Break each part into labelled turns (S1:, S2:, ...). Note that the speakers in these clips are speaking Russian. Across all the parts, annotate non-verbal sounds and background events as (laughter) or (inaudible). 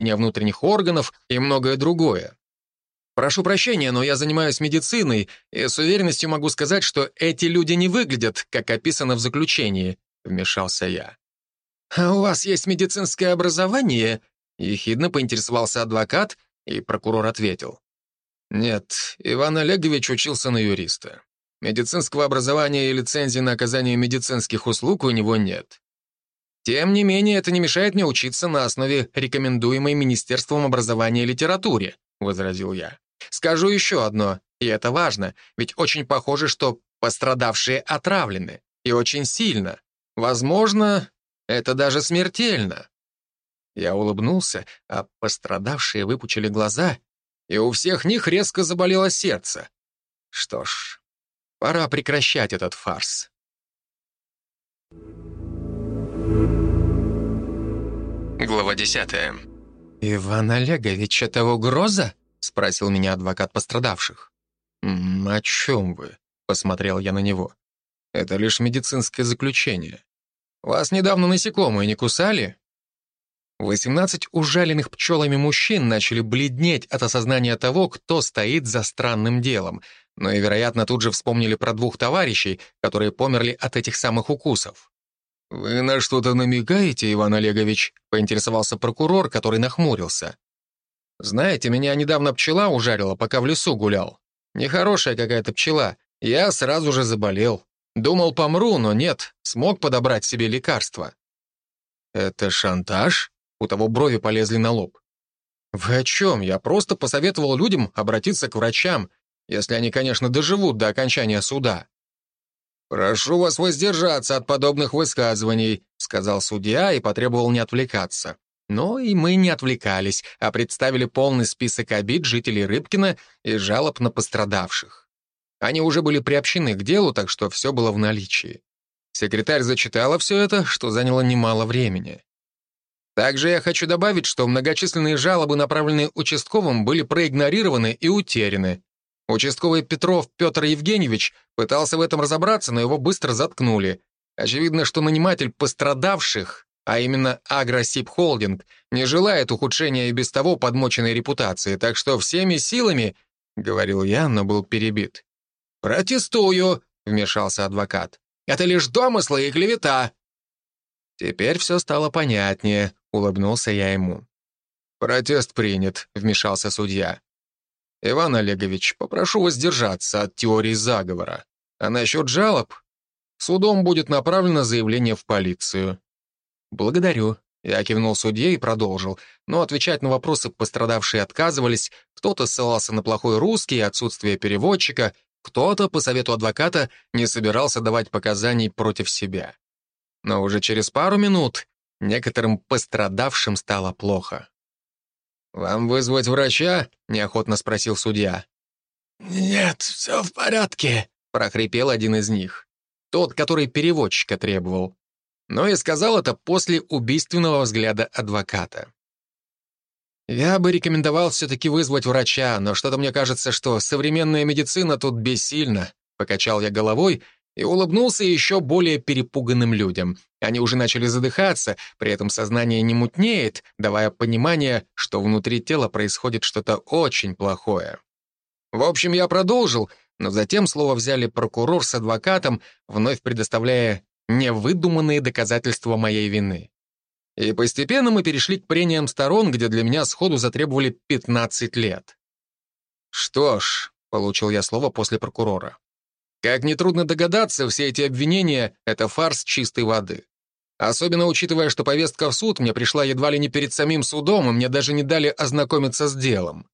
S1: соединения внутренних органов и многое другое. Прошу прощения, но я занимаюсь медициной, и с уверенностью могу сказать, что эти люди не выглядят, как описано в заключении», — вмешался я. «А у вас есть медицинское образование?» — ехидно поинтересовался адвокат, и прокурор ответил. «Нет, Иван Олегович учился на юриста. Медицинского образования и лицензии на оказание медицинских услуг у него нет. Тем не менее, это не мешает мне учиться на основе рекомендуемой Министерством образования литературе», — возразил я. Скажу еще одно, и это важно, ведь очень похоже, что пострадавшие отравлены, и очень сильно. Возможно, это даже смертельно. Я улыбнулся, а пострадавшие выпучили глаза, и у всех них резко заболело сердце. Что ж, пора прекращать этот фарс. Глава десятая. «Иван Олегович, это угроза?» — спросил меня адвокат пострадавших. «М -м, «О чем вы?» — посмотрел я на него. «Это лишь медицинское заключение. Вас недавно насекомые не кусали?» Восемнадцать ужаленных пчелами мужчин начали бледнеть от осознания того, кто стоит за странным делом, но и, вероятно, тут же вспомнили про двух товарищей, которые померли от этих самых укусов. «Вы на что-то намекаете, Иван Олегович?» — поинтересовался прокурор, который нахмурился. Знаете, меня недавно пчела ужарила, пока в лесу гулял. Нехорошая какая-то пчела. Я сразу же заболел. Думал, помру, но нет, смог подобрать себе лекарство. Это шантаж? У того брови полезли на лоб. Вы о чем? Я просто посоветовал людям обратиться к врачам, если они, конечно, доживут до окончания суда. «Прошу вас воздержаться от подобных высказываний», сказал судья и потребовал не отвлекаться. Но и мы не отвлекались, а представили полный список обид жителей Рыбкина и жалоб на пострадавших. Они уже были приобщены к делу, так что все было в наличии. Секретарь зачитала все это, что заняло немало времени. Также я хочу добавить, что многочисленные жалобы, направленные участковым, были проигнорированы и утеряны. Участковый Петров Петр Евгеньевич пытался в этом разобраться, но его быстро заткнули. Очевидно, что наниматель пострадавших а именно Агросип Холдинг, не желает ухудшения и без того подмоченной репутации, так что всеми силами, — говорил я, но был перебит. «Протестую», — вмешался адвокат. «Это лишь домыслы и клевета». Теперь все стало понятнее, — улыбнулся я ему. «Протест принят», — вмешался судья. «Иван Олегович, попрошу воздержаться от теории заговора. А насчет жалоб? Судом будет направлено заявление в полицию. «Благодарю». Я кивнул судье и продолжил, но отвечать на вопросы пострадавшие отказывались, кто-то ссылался на плохой русский и отсутствие переводчика, кто-то, по совету адвоката, не собирался давать показаний против себя. Но уже через пару минут некоторым пострадавшим стало плохо. «Вам вызвать врача?» — неохотно спросил судья.
S2: «Нет, все в порядке», —
S1: прохрипел один из них. Тот, который переводчика требовал но и сказал это после убийственного взгляда адвоката. Я бы рекомендовал все-таки вызвать врача, но что-то мне кажется, что современная медицина тут бессильна. Покачал я головой и улыбнулся еще более перепуганным людям. Они уже начали задыхаться, при этом сознание не мутнеет, давая понимание, что внутри тела происходит что-то очень плохое. В общем, я продолжил, но затем слово взяли прокурор с адвокатом, вновь предоставляя невыдуманные доказательства моей вины. И постепенно мы перешли к прениям сторон, где для меня сходу затребовали 15 лет. «Что ж», — получил я слово после прокурора, «как нетрудно догадаться, все эти обвинения — это фарс чистой воды. Особенно учитывая, что повестка в суд мне пришла едва ли не перед самим судом, и мне даже не дали ознакомиться с делом.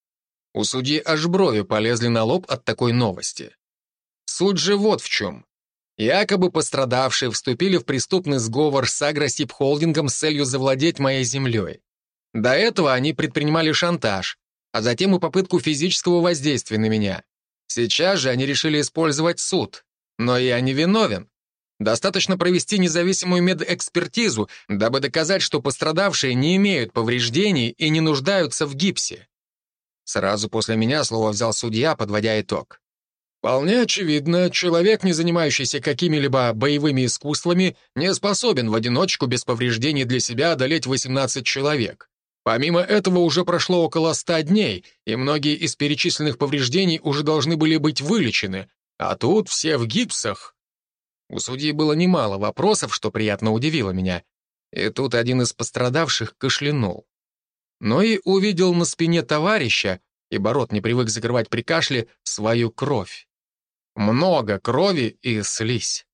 S1: У судьи аж брови полезли на лоб от такой новости. Суть же вот в чем. Якобы пострадавшие вступили в преступный сговор с Агросип-холдингом с целью завладеть моей землей. До этого они предпринимали шантаж, а затем и попытку физического воздействия на меня. Сейчас же они решили использовать суд. Но я не виновен. Достаточно провести независимую медэкспертизу, дабы доказать, что пострадавшие не имеют повреждений и не нуждаются в гипсе. Сразу после меня слово взял судья, подводя итог. Вполне очевидно, человек, не занимающийся какими-либо боевыми искусствами, не способен в одиночку без повреждений для себя одолеть 18 человек. Помимо этого уже прошло около ста дней, и многие из перечисленных повреждений уже должны были быть вылечены, а тут все в гипсах. У судьи было немало вопросов, что приятно удивило меня. И тут один из пострадавших кашлянул. Но и увидел на спине товарища, ибо рот не привык закрывать при кашле, свою кровь. Много крови и слизь.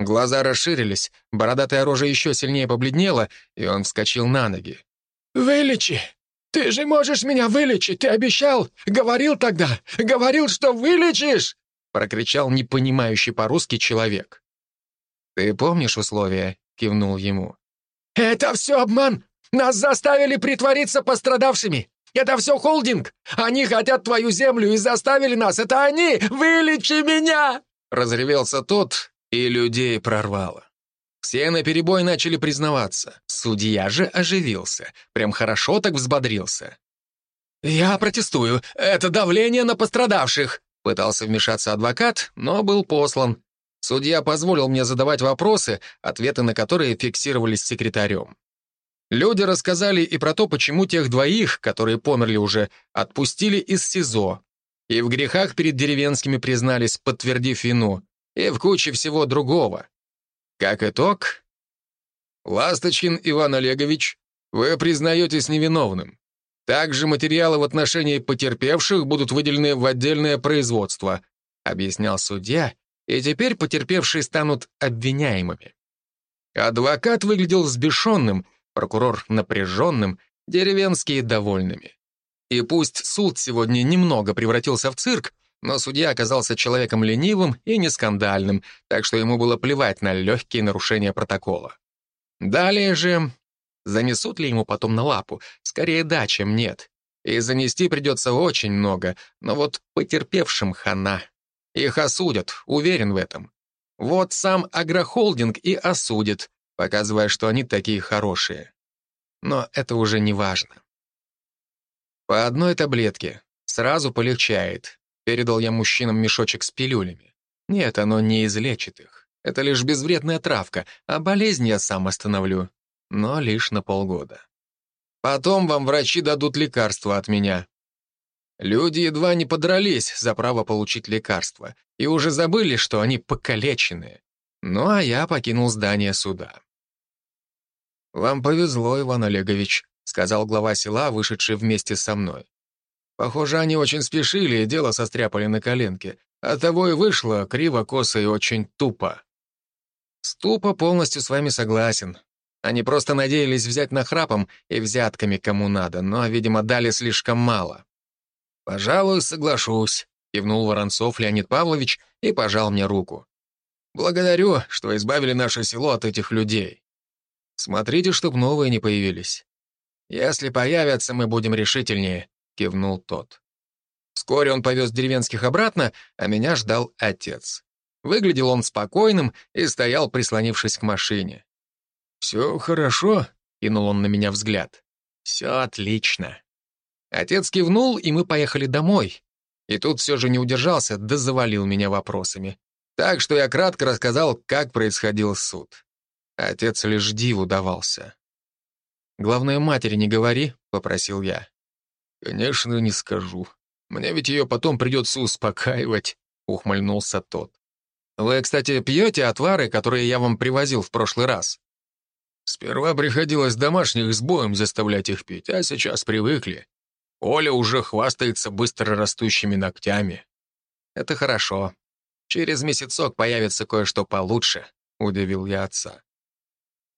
S1: Глаза расширились, бородатая рожа еще сильнее побледнела, и он вскочил на ноги.
S2: «Вылечи! Ты же можешь меня вылечить! Ты обещал! Говорил тогда! Говорил, что вылечишь!»
S1: прокричал непонимающий по-русски человек. «Ты помнишь условия?» — кивнул ему.
S2: «Это все обман! Нас заставили притвориться пострадавшими! Это все холдинг! Они хотят твою землю и заставили нас! Это они! Вылечи меня!»
S1: Разревелся тот, и людей прорвало. Все наперебой начали признаваться. Судья же оживился. Прям хорошо так взбодрился. «Я протестую. Это давление на пострадавших!» Пытался вмешаться адвокат, но был послан. Судья позволил мне задавать вопросы, ответы на которые фиксировались секретарем. Люди рассказали и про то, почему тех двоих, которые померли уже, отпустили из СИЗО. И в грехах перед деревенскими признались, подтвердив вину, и в куче всего другого. Как итог, Ласточкин Иван Олегович, вы признаетесь невиновным. Также материалы в отношении потерпевших будут выделены в отдельное производство, объяснял судья, и теперь потерпевшие станут обвиняемыми. Адвокат выглядел взбешенным, прокурор напряженным, деревенские довольными. И пусть суд сегодня немного превратился в цирк, но судья оказался человеком ленивым и нескандальным, так что ему было плевать на легкие нарушения протокола. Далее же Занесут ли ему потом на лапу? Скорее да, чем нет. И занести придется очень много, но вот потерпевшим хана. Их осудят, уверен в этом. Вот сам агрохолдинг и осудит, показывая, что они такие хорошие. Но это уже не важно. По одной таблетке. Сразу полегчает. Передал я мужчинам мешочек с пилюлями. Нет, оно не излечит их. Это лишь безвредная травка, а болезнь я сам остановлю но лишь на полгода. Потом вам врачи дадут лекарства от меня. Люди едва не подрались за право получить лекарства и уже забыли, что они покалеченные. Ну а я покинул здание суда. «Вам повезло, Иван Олегович», — сказал глава села, вышедший вместе со мной. «Похоже, они очень спешили и дело состряпали на коленке. Оттого и вышло криво, косо и очень тупо». «Ступо полностью с вами согласен. Они просто надеялись взять нахрапом и взятками кому надо, но, видимо, дали слишком мало. «Пожалуй, соглашусь», — кивнул Воронцов Леонид Павлович и пожал мне руку. «Благодарю, что избавили наше село от этих людей. Смотрите, чтоб новые не появились. Если появятся, мы будем решительнее», — кивнул тот. Вскоре он повез деревенских обратно, а меня ждал отец. Выглядел он спокойным и стоял, прислонившись к машине. «Все хорошо?» — кинул он на меня взгляд. «Все отлично». Отец кивнул, и мы поехали домой. И тут все же не удержался, да завалил меня вопросами. Так что я кратко рассказал, как происходил суд. Отец лишь диву давался. «Главное, матери не говори», — попросил я. «Конечно, не скажу. Мне ведь ее потом придется успокаивать», — ухмыльнулся тот. «Вы, кстати, пьете отвары, которые я вам привозил в прошлый раз?» Сперва приходилось домашних с боем заставлять их пить, а сейчас привыкли. Оля уже хвастается быстро растущими ногтями. Это хорошо. Через месяцок появится кое-что получше, удивил я отца.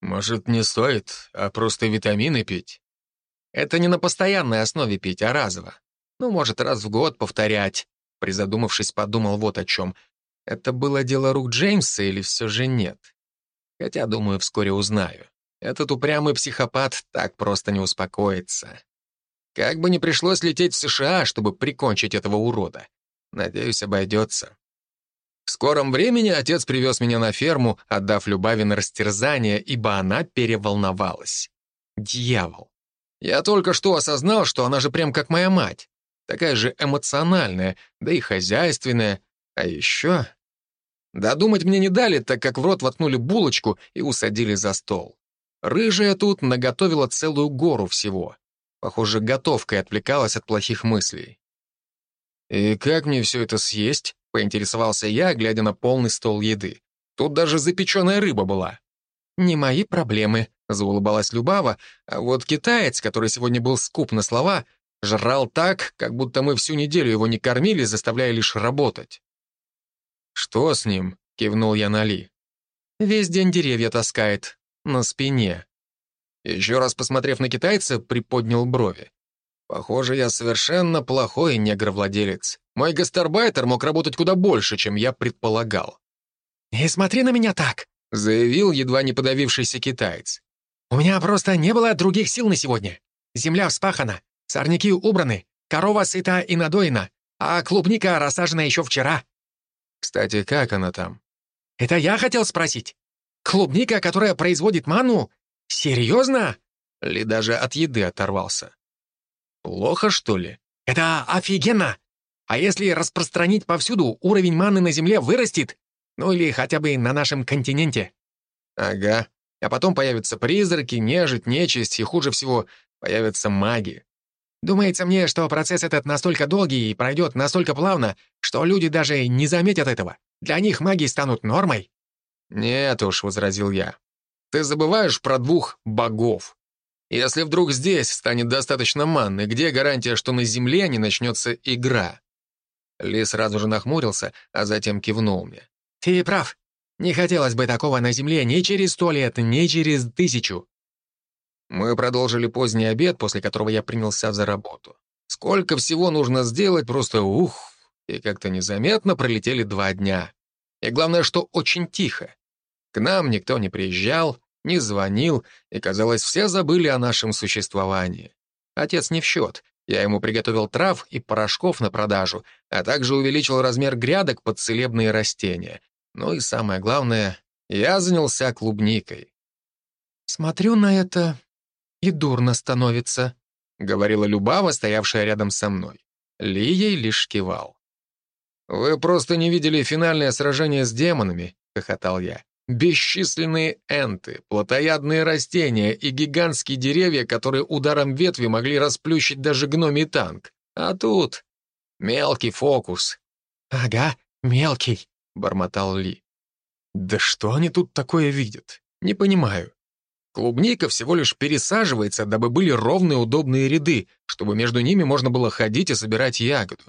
S1: Может, не стоит, а просто витамины пить? Это не на постоянной основе пить, а разово. Ну, может, раз в год повторять. Призадумавшись, подумал вот о чем. Это было дело рук Джеймса или все же нет? Хотя, думаю, вскоре узнаю. Этот упрямый психопат так просто не успокоится. Как бы ни пришлось лететь в США, чтобы прикончить этого урода. Надеюсь, обойдется. В скором времени отец привез меня на ферму, отдав Любави на растерзание, ибо она переволновалась. Дьявол. Я только что осознал, что она же прям как моя мать. Такая же эмоциональная, да и хозяйственная. А еще... Додумать мне не дали, так как в рот воткнули булочку и усадили за стол. Рыжая тут наготовила целую гору всего. Похоже, готовкой отвлекалась от плохих мыслей. «И как мне все это съесть?» — поинтересовался я, глядя на полный стол еды. Тут даже запеченная рыба была. «Не мои проблемы», — заулыбалась Любава, а вот китаец, который сегодня был скуп на слова, жрал так, как будто мы всю неделю его не кормили, заставляя лишь работать. «Что с ним?» — кивнул я на Ли. «Весь день деревья таскает. На спине». Еще раз посмотрев на китайца, приподнял брови. Похоже, я совершенно плохой негровладелец. Мой гастарбайтер мог работать куда больше, чем я предполагал.
S2: «Не смотри на меня так», —
S1: заявил едва не подавившийся китаец.
S2: «У меня просто не было других сил на сегодня. Земля вспахана, сорняки убраны, корова сыта и надоена, а клубника рассажена еще вчера».
S1: «Кстати, как она там?»
S2: «Это я хотел спросить. Клубника, которая производит ману? Серьезно?»
S1: Ли даже от еды оторвался. Плохо, что ли?
S2: Это офигенно! А если распространить повсюду, уровень маны на Земле вырастет? Ну или хотя бы на нашем континенте.
S1: Ага. А потом появятся призраки, нежить, нечисть, и хуже всего появятся маги.
S2: Думается мне, что процесс этот настолько долгий и пройдет настолько плавно, что люди даже не заметят этого. Для них маги станут нормой.
S1: «Нет уж», — возразил я. «Ты забываешь про двух богов. Если вдруг здесь станет достаточно манны, где гарантия, что на Земле не начнется игра?» Ли сразу же нахмурился, а затем кивнул мне.
S2: «Ты прав. Не хотелось бы такого на Земле ни через сто лет, ни через тысячу».
S1: Мы продолжили поздний обед, после которого я принялся за работу. Сколько всего нужно сделать, просто ух, и как-то незаметно пролетели два дня. И главное, что очень тихо. К нам никто не приезжал, не звонил, и, казалось, все забыли о нашем существовании. Отец не в счет. Я ему приготовил трав и порошков на продажу, а также увеличил размер грядок под целебные растения. Ну и самое главное, я занялся клубникой.
S2: «Смотрю на это, и дурно становится», —
S1: говорила Любава, стоявшая рядом со мной. Ли ей лишь кивал. «Вы просто не видели финальное сражение с демонами», — хохотал я. Бесчисленные энты, плотоядные растения и гигантские деревья, которые ударом ветви могли расплющить даже гномий танк. А тут мелкий фокус.
S2: «Ага, мелкий», —
S1: бормотал Ли. «Да что они тут такое видят? Не понимаю. Клубника всего лишь пересаживается, дабы были ровные удобные ряды, чтобы между ними можно было ходить и собирать ягоду.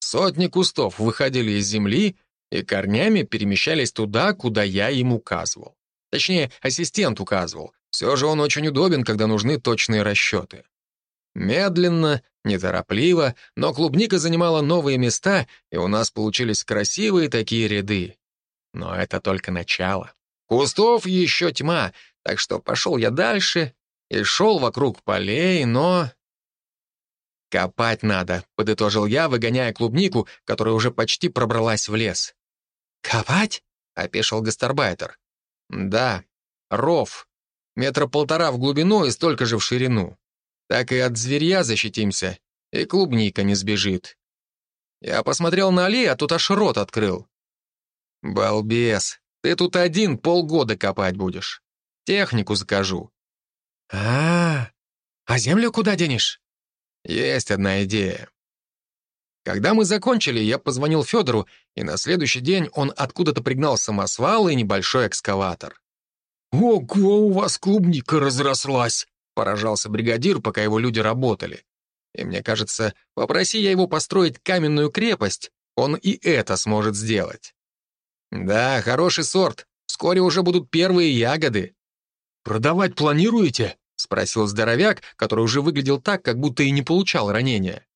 S1: Сотни кустов выходили из земли, и корнями перемещались туда, куда я им указывал. Точнее, ассистент указывал. Все же он очень удобен, когда нужны точные расчеты. Медленно, неторопливо, но клубника занимала новые места, и у нас получились красивые такие ряды. Но это только начало. Кустов еще тьма, так что пошел я дальше и шел вокруг полей, но... «Копать надо», — подытожил я, выгоняя клубнику, которая уже почти пробралась в лес.
S2: «Копать?»
S1: — опешил гастарбайтер. «Да, ров. Метра полтора в глубину и столько же в ширину. Так и от зверья защитимся, и клубника не сбежит». Я посмотрел на Али, а тут аж рот открыл. «Балбес, ты тут один полгода копать будешь. Технику закажу».
S2: А, -а, -а. а землю куда денешь?»
S1: «Есть одна идея. Когда мы закончили, я позвонил Федору, и на следующий день он откуда-то пригнал самосвал и небольшой экскаватор.
S2: «Ого, у вас клубника разрослась!»
S1: — поражался бригадир, пока его люди работали. И мне кажется, попроси я его построить каменную крепость, он и это сможет сделать. Да, хороший сорт. Вскоре уже будут первые ягоды.
S2: «Продавать планируете?»
S1: — спросил здоровяк, который уже выглядел так, как будто и не получал ранения.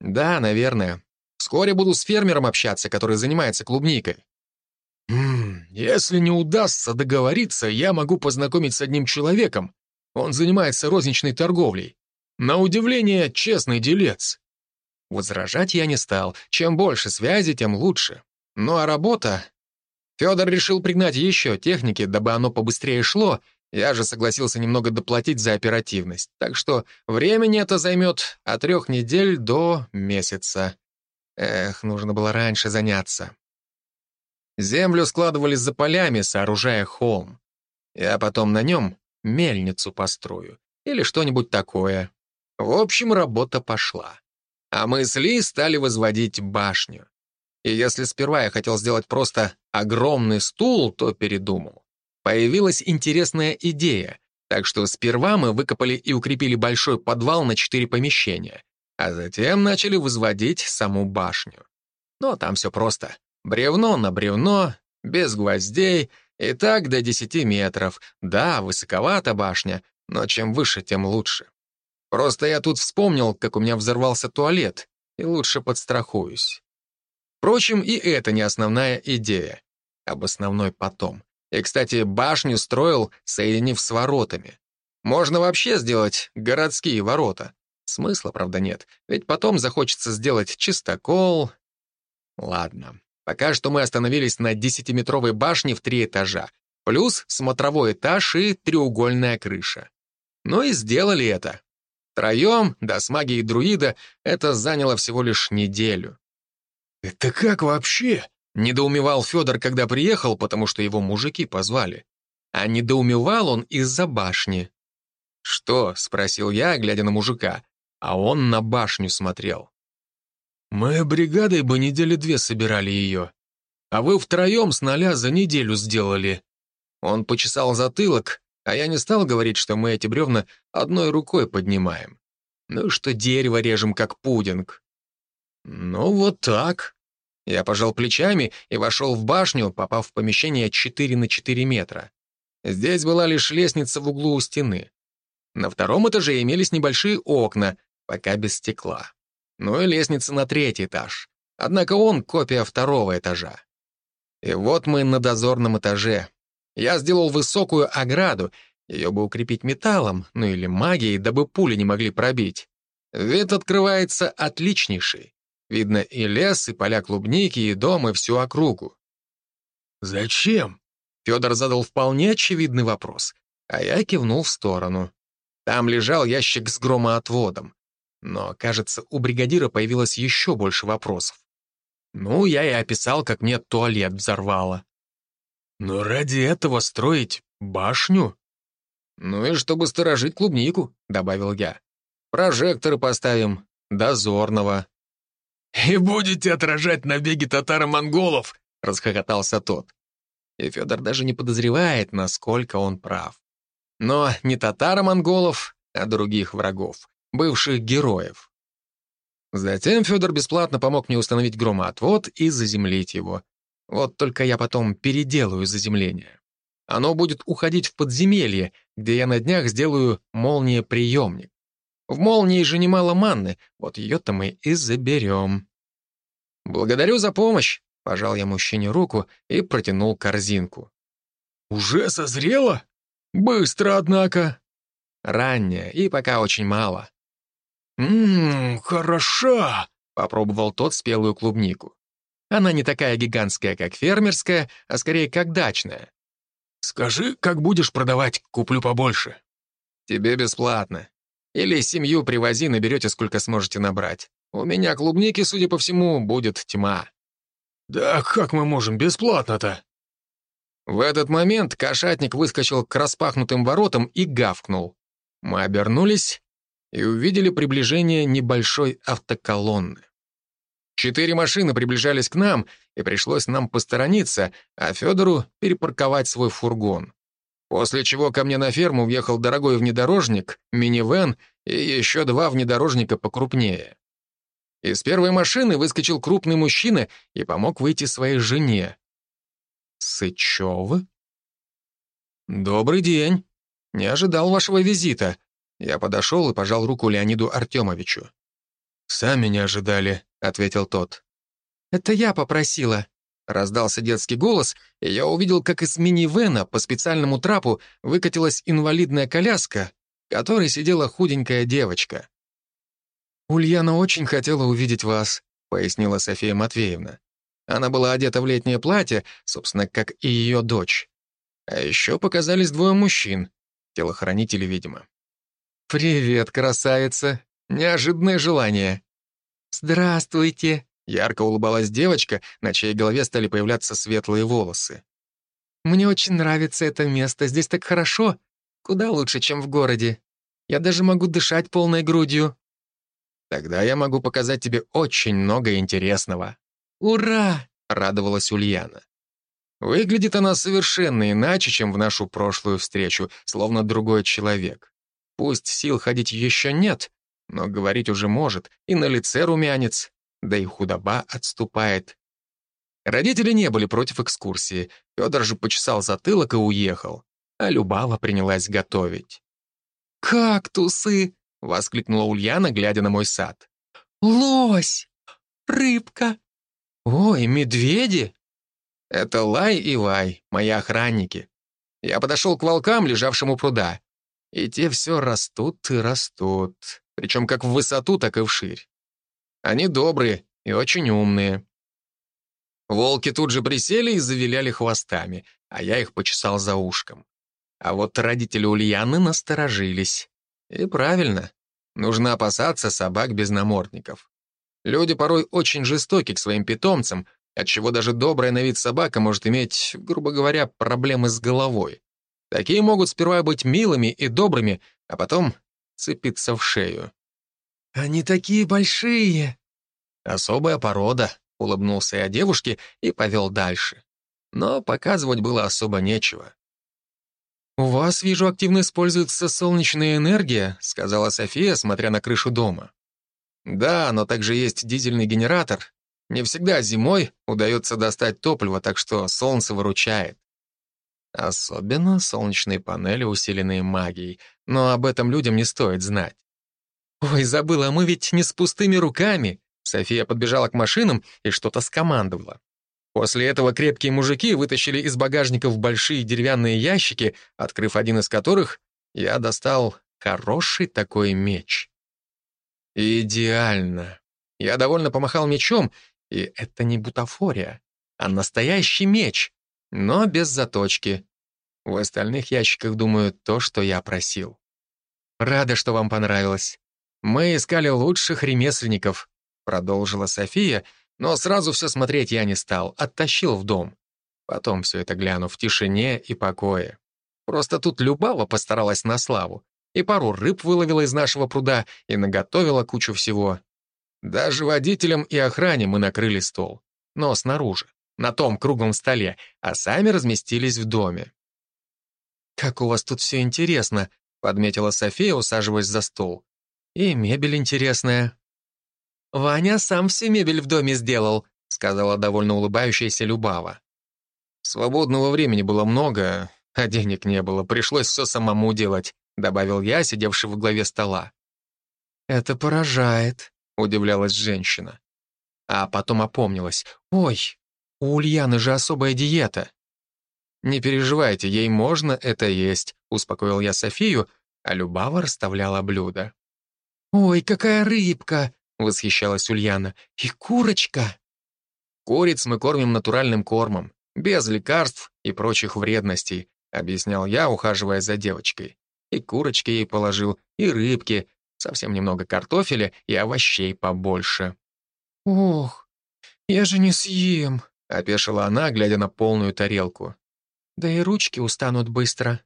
S1: Да, наверное. Вскоре буду с фермером общаться, который занимается клубникой.
S2: «Ммм, если не удастся договориться, я могу познакомить с одним человеком. Он занимается розничной торговлей. На удивление, честный делец».
S1: Возражать я не стал. Чем больше связи, тем лучше. Ну а работа... Федор решил пригнать еще техники, дабы оно побыстрее шло, я же согласился немного доплатить за оперативность, так что времени это займет от трех недель до месяца. Эх, нужно было раньше заняться. Землю складывали за полями, сооружая холм. Я потом на нем мельницу построю или что-нибудь такое. В общем, работа пошла. А мы с Ли стали возводить башню. И если сперва я хотел сделать просто огромный стул, то передумал. Появилась интересная идея, так что сперва мы выкопали и укрепили большой подвал на четыре помещения, а затем начали возводить саму башню. Но там все просто. Бревно на бревно, без гвоздей, и так до 10 метров. Да, высоковата башня, но чем выше, тем лучше. Просто я тут вспомнил, как у меня взорвался туалет, и лучше подстрахуюсь. Впрочем, и это не основная идея. Об основной потом. И, кстати, башню строил, соединив с воротами. Можно вообще сделать городские ворота. Смысла, правда, нет, ведь потом захочется сделать чистокол. Ладно, пока что мы остановились на десятиметровой башне в три этажа, плюс смотровой этаж и треугольная крыша. Ну и сделали это. Троем, да с магией друида, это заняло всего лишь неделю.
S2: «Это как вообще?»
S1: — недоумевал Федор, когда приехал, потому что его мужики позвали. А недоумевал он из-за башни. «Что?» — спросил я, глядя на мужика, а он на башню смотрел.
S2: «Мы бригадой бы недели две собирали ее, а вы втроем с ноля за неделю сделали».
S1: Он почесал затылок, а я не стал говорить, что мы эти бревна одной рукой поднимаем. Ну что дерево режем, как пудинг. Ну вот так. Я пожал плечами и вошел в башню, попав в помещение 4 на 4 метра. Здесь была лишь лестница в углу у стены. На втором этаже имелись небольшие окна, пока без стекла. Ну и лестница на третий этаж. Однако он копия второго этажа. И вот мы на дозорном этаже. Я сделал высокую ограду, ее бы укрепить металлом, ну или магией, дабы пули не могли пробить. Вид открывается отличнейший. Видно и лес, и поля клубники, и дом, и всю округу.
S2: «Зачем?»
S1: Федор задал вполне очевидный вопрос, а я кивнул в сторону. Там лежал ящик с громоотводом. Но, кажется, у бригадира появилось еще больше вопросов. Ну, я и описал, как мне туалет взорвало.
S2: Но ради этого строить башню?
S1: Ну и чтобы сторожить клубнику, добавил я. Прожекторы поставим, дозорного.
S2: «И будете отражать набеги татаро-монголов!» — расхохотался тот.
S1: И Федор даже не подозревает, насколько он прав. Но не татаро-монголов, а других врагов, бывших героев. Затем Федор бесплатно помог мне установить громоотвод и заземлить его. Вот только я потом переделаю заземление. Оно будет уходить в подземелье, где я на днях сделаю молниеприемник. В молнии же немало манны, вот ее-то мы и заберем. «Благодарю за помощь», — пожал я мужчине руку и протянул корзинку.
S2: «Уже созрело? Быстро, однако».
S1: «Ранняя и пока очень мало».
S2: «Ммм, хороша», — попробовал тот спелую клубнику.
S1: Она не такая гигантская, как фермерская, а скорее как дачная.
S2: «Скажи, как будешь продавать, куплю побольше».
S1: «Тебе бесплатно. Или семью привози, наберете, сколько сможете набрать. У меня клубники, судя по всему, будет тьма».
S2: «Да как мы можем бесплатно-то?»
S1: В этот момент кошатник выскочил к распахнутым воротам и гавкнул. Мы обернулись и увидели приближение небольшой автоколонны. Четыре машины приближались к нам, и пришлось нам посторониться, а Федору перепарковать свой фургон. После чего ко мне на ферму въехал дорогой внедорожник, минивэн и еще два внедорожника покрупнее. Из первой машины выскочил крупный мужчина и помог выйти своей жене. Сычевы? «Добрый день. Не ожидал вашего визита». Я подошел и пожал руку Леониду Артемовичу.
S2: «Сами не ожидали», — ответил тот.
S1: «Это я попросила», Раздался детский голос, и я увидел, как из минивэна по специальному трапу выкатилась инвалидная коляска, в которой сидела худенькая девочка. «Ульяна очень хотела увидеть вас», — пояснила София Матвеевна. Она была одета в летнее платье, собственно, как и ее дочь. А еще показались двое мужчин, телохранители, видимо. «Привет, красавица! Неожиданное желание!» «Здравствуйте!» Ярко улыбалась девочка, на чьей голове стали появляться светлые волосы. «Мне очень нравится это место, здесь так хорошо. Куда лучше, чем в городе. Я даже могу дышать полной грудью». «Тогда я могу показать тебе очень много интересного». «Ура!» — радовалась Ульяна. Выглядит она совершенно иначе, чем в нашу прошлую встречу, словно другой человек. Пусть сил ходить еще нет, но говорить уже может, и на лице румянец, да и худоба отступает. Родители не были против экскурсии. Федор же почесал затылок и уехал, а Любава принялась готовить. «Кактусы!» — воскликнула Ульяна, глядя на мой сад. «Лось! Рыбка! Ой, медведи!» Это Лай и Лай, мои охранники. Я подошел к волкам, лежавшим у пруда. И те все растут и растут. Причем как в высоту, так и вширь. Они добрые и очень умные. Волки тут же присели и завиляли хвостами, а я их почесал за ушком. А вот родители Ульяны насторожились. И правильно. Нужно опасаться собак без намордников. Люди порой очень жестоки к своим питомцам, отчего даже добрая на вид собака может иметь, грубо говоря, проблемы с головой. Такие могут сперва быть милыми и добрыми, а потом цепиться в шею. «Они такие большие!» «Особая порода», — улыбнулся я девушке и повел дальше. Но показывать было особо нечего. «У вас, вижу, активно используется солнечная энергия», — сказала София, смотря на крышу дома. «Да, но также есть дизельный генератор, не всегда зимой удается достать топливо, так что солнце выручает. Особенно солнечные панели, усиленные магией, но об этом людям не стоит знать. «Ой, забыла, мы ведь не с пустыми руками!» София подбежала к машинам и что-то скомандовала. После этого крепкие мужики вытащили из багажников большие деревянные ящики, открыв один из которых, я достал хороший такой меч. Идеально. Я довольно помахал мечом и это не бутафория, а настоящий меч, но без заточки. В остальных ящиках, думаю, то, что я просил. Рада, что вам понравилось. Мы искали лучших ремесленников, продолжила София, но сразу все смотреть я не стал, оттащил в дом. Потом все это гляну в тишине и покое. Просто тут Любава постаралась на славу. И пару рыб выловила из нашего пруда, и наготовила кучу всего. Даже водителям и охране мы накрыли стол. Но снаружи, на том круглом столе, а сами разместились в доме. «Как у вас тут все интересно», — подметила София, усаживаясь за стол. «И мебель интересная». «Ваня сам всю мебель в доме сделал», — сказала довольно улыбающаяся Любава. «Свободного времени было много, а денег не было, пришлось все самому делать», — добавил я, сидевший в главе стола. «Это поражает», удивлялась женщина. А потом опомнилась. «Ой, у Ульяны же особая диета». «Не переживайте, ей можно это есть», — успокоил я Софию, а Любава расставляла блюда. «Ой, какая рыбка!» — восхищалась Ульяна. «И курочка!» «Куриц мы кормим натуральным кормом, без лекарств и прочих вредностей», — объяснял я, ухаживая за девочкой. И курочки ей положил, и рыбки, совсем немного картофеля и овощей побольше. «Ох, я же не съем», — опешила она, глядя на полную тарелку. «Да и ручки устанут быстро».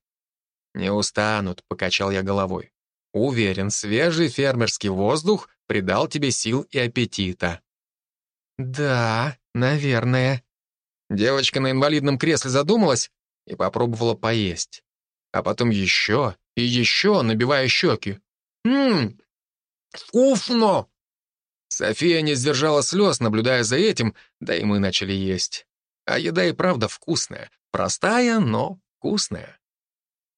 S1: «Не устанут», — покачал я головой. «Уверен, свежий фермерский воздух придал тебе сил и аппетита». «Да, наверное». Девочка на инвалидном кресле задумалась и попробовала поесть. А потом еще и еще, набивая щеки. «Ммм, вкусно!» София не сдержала слез, наблюдая за этим, да и мы начали есть. А еда и правда вкусная. Простая, но вкусная.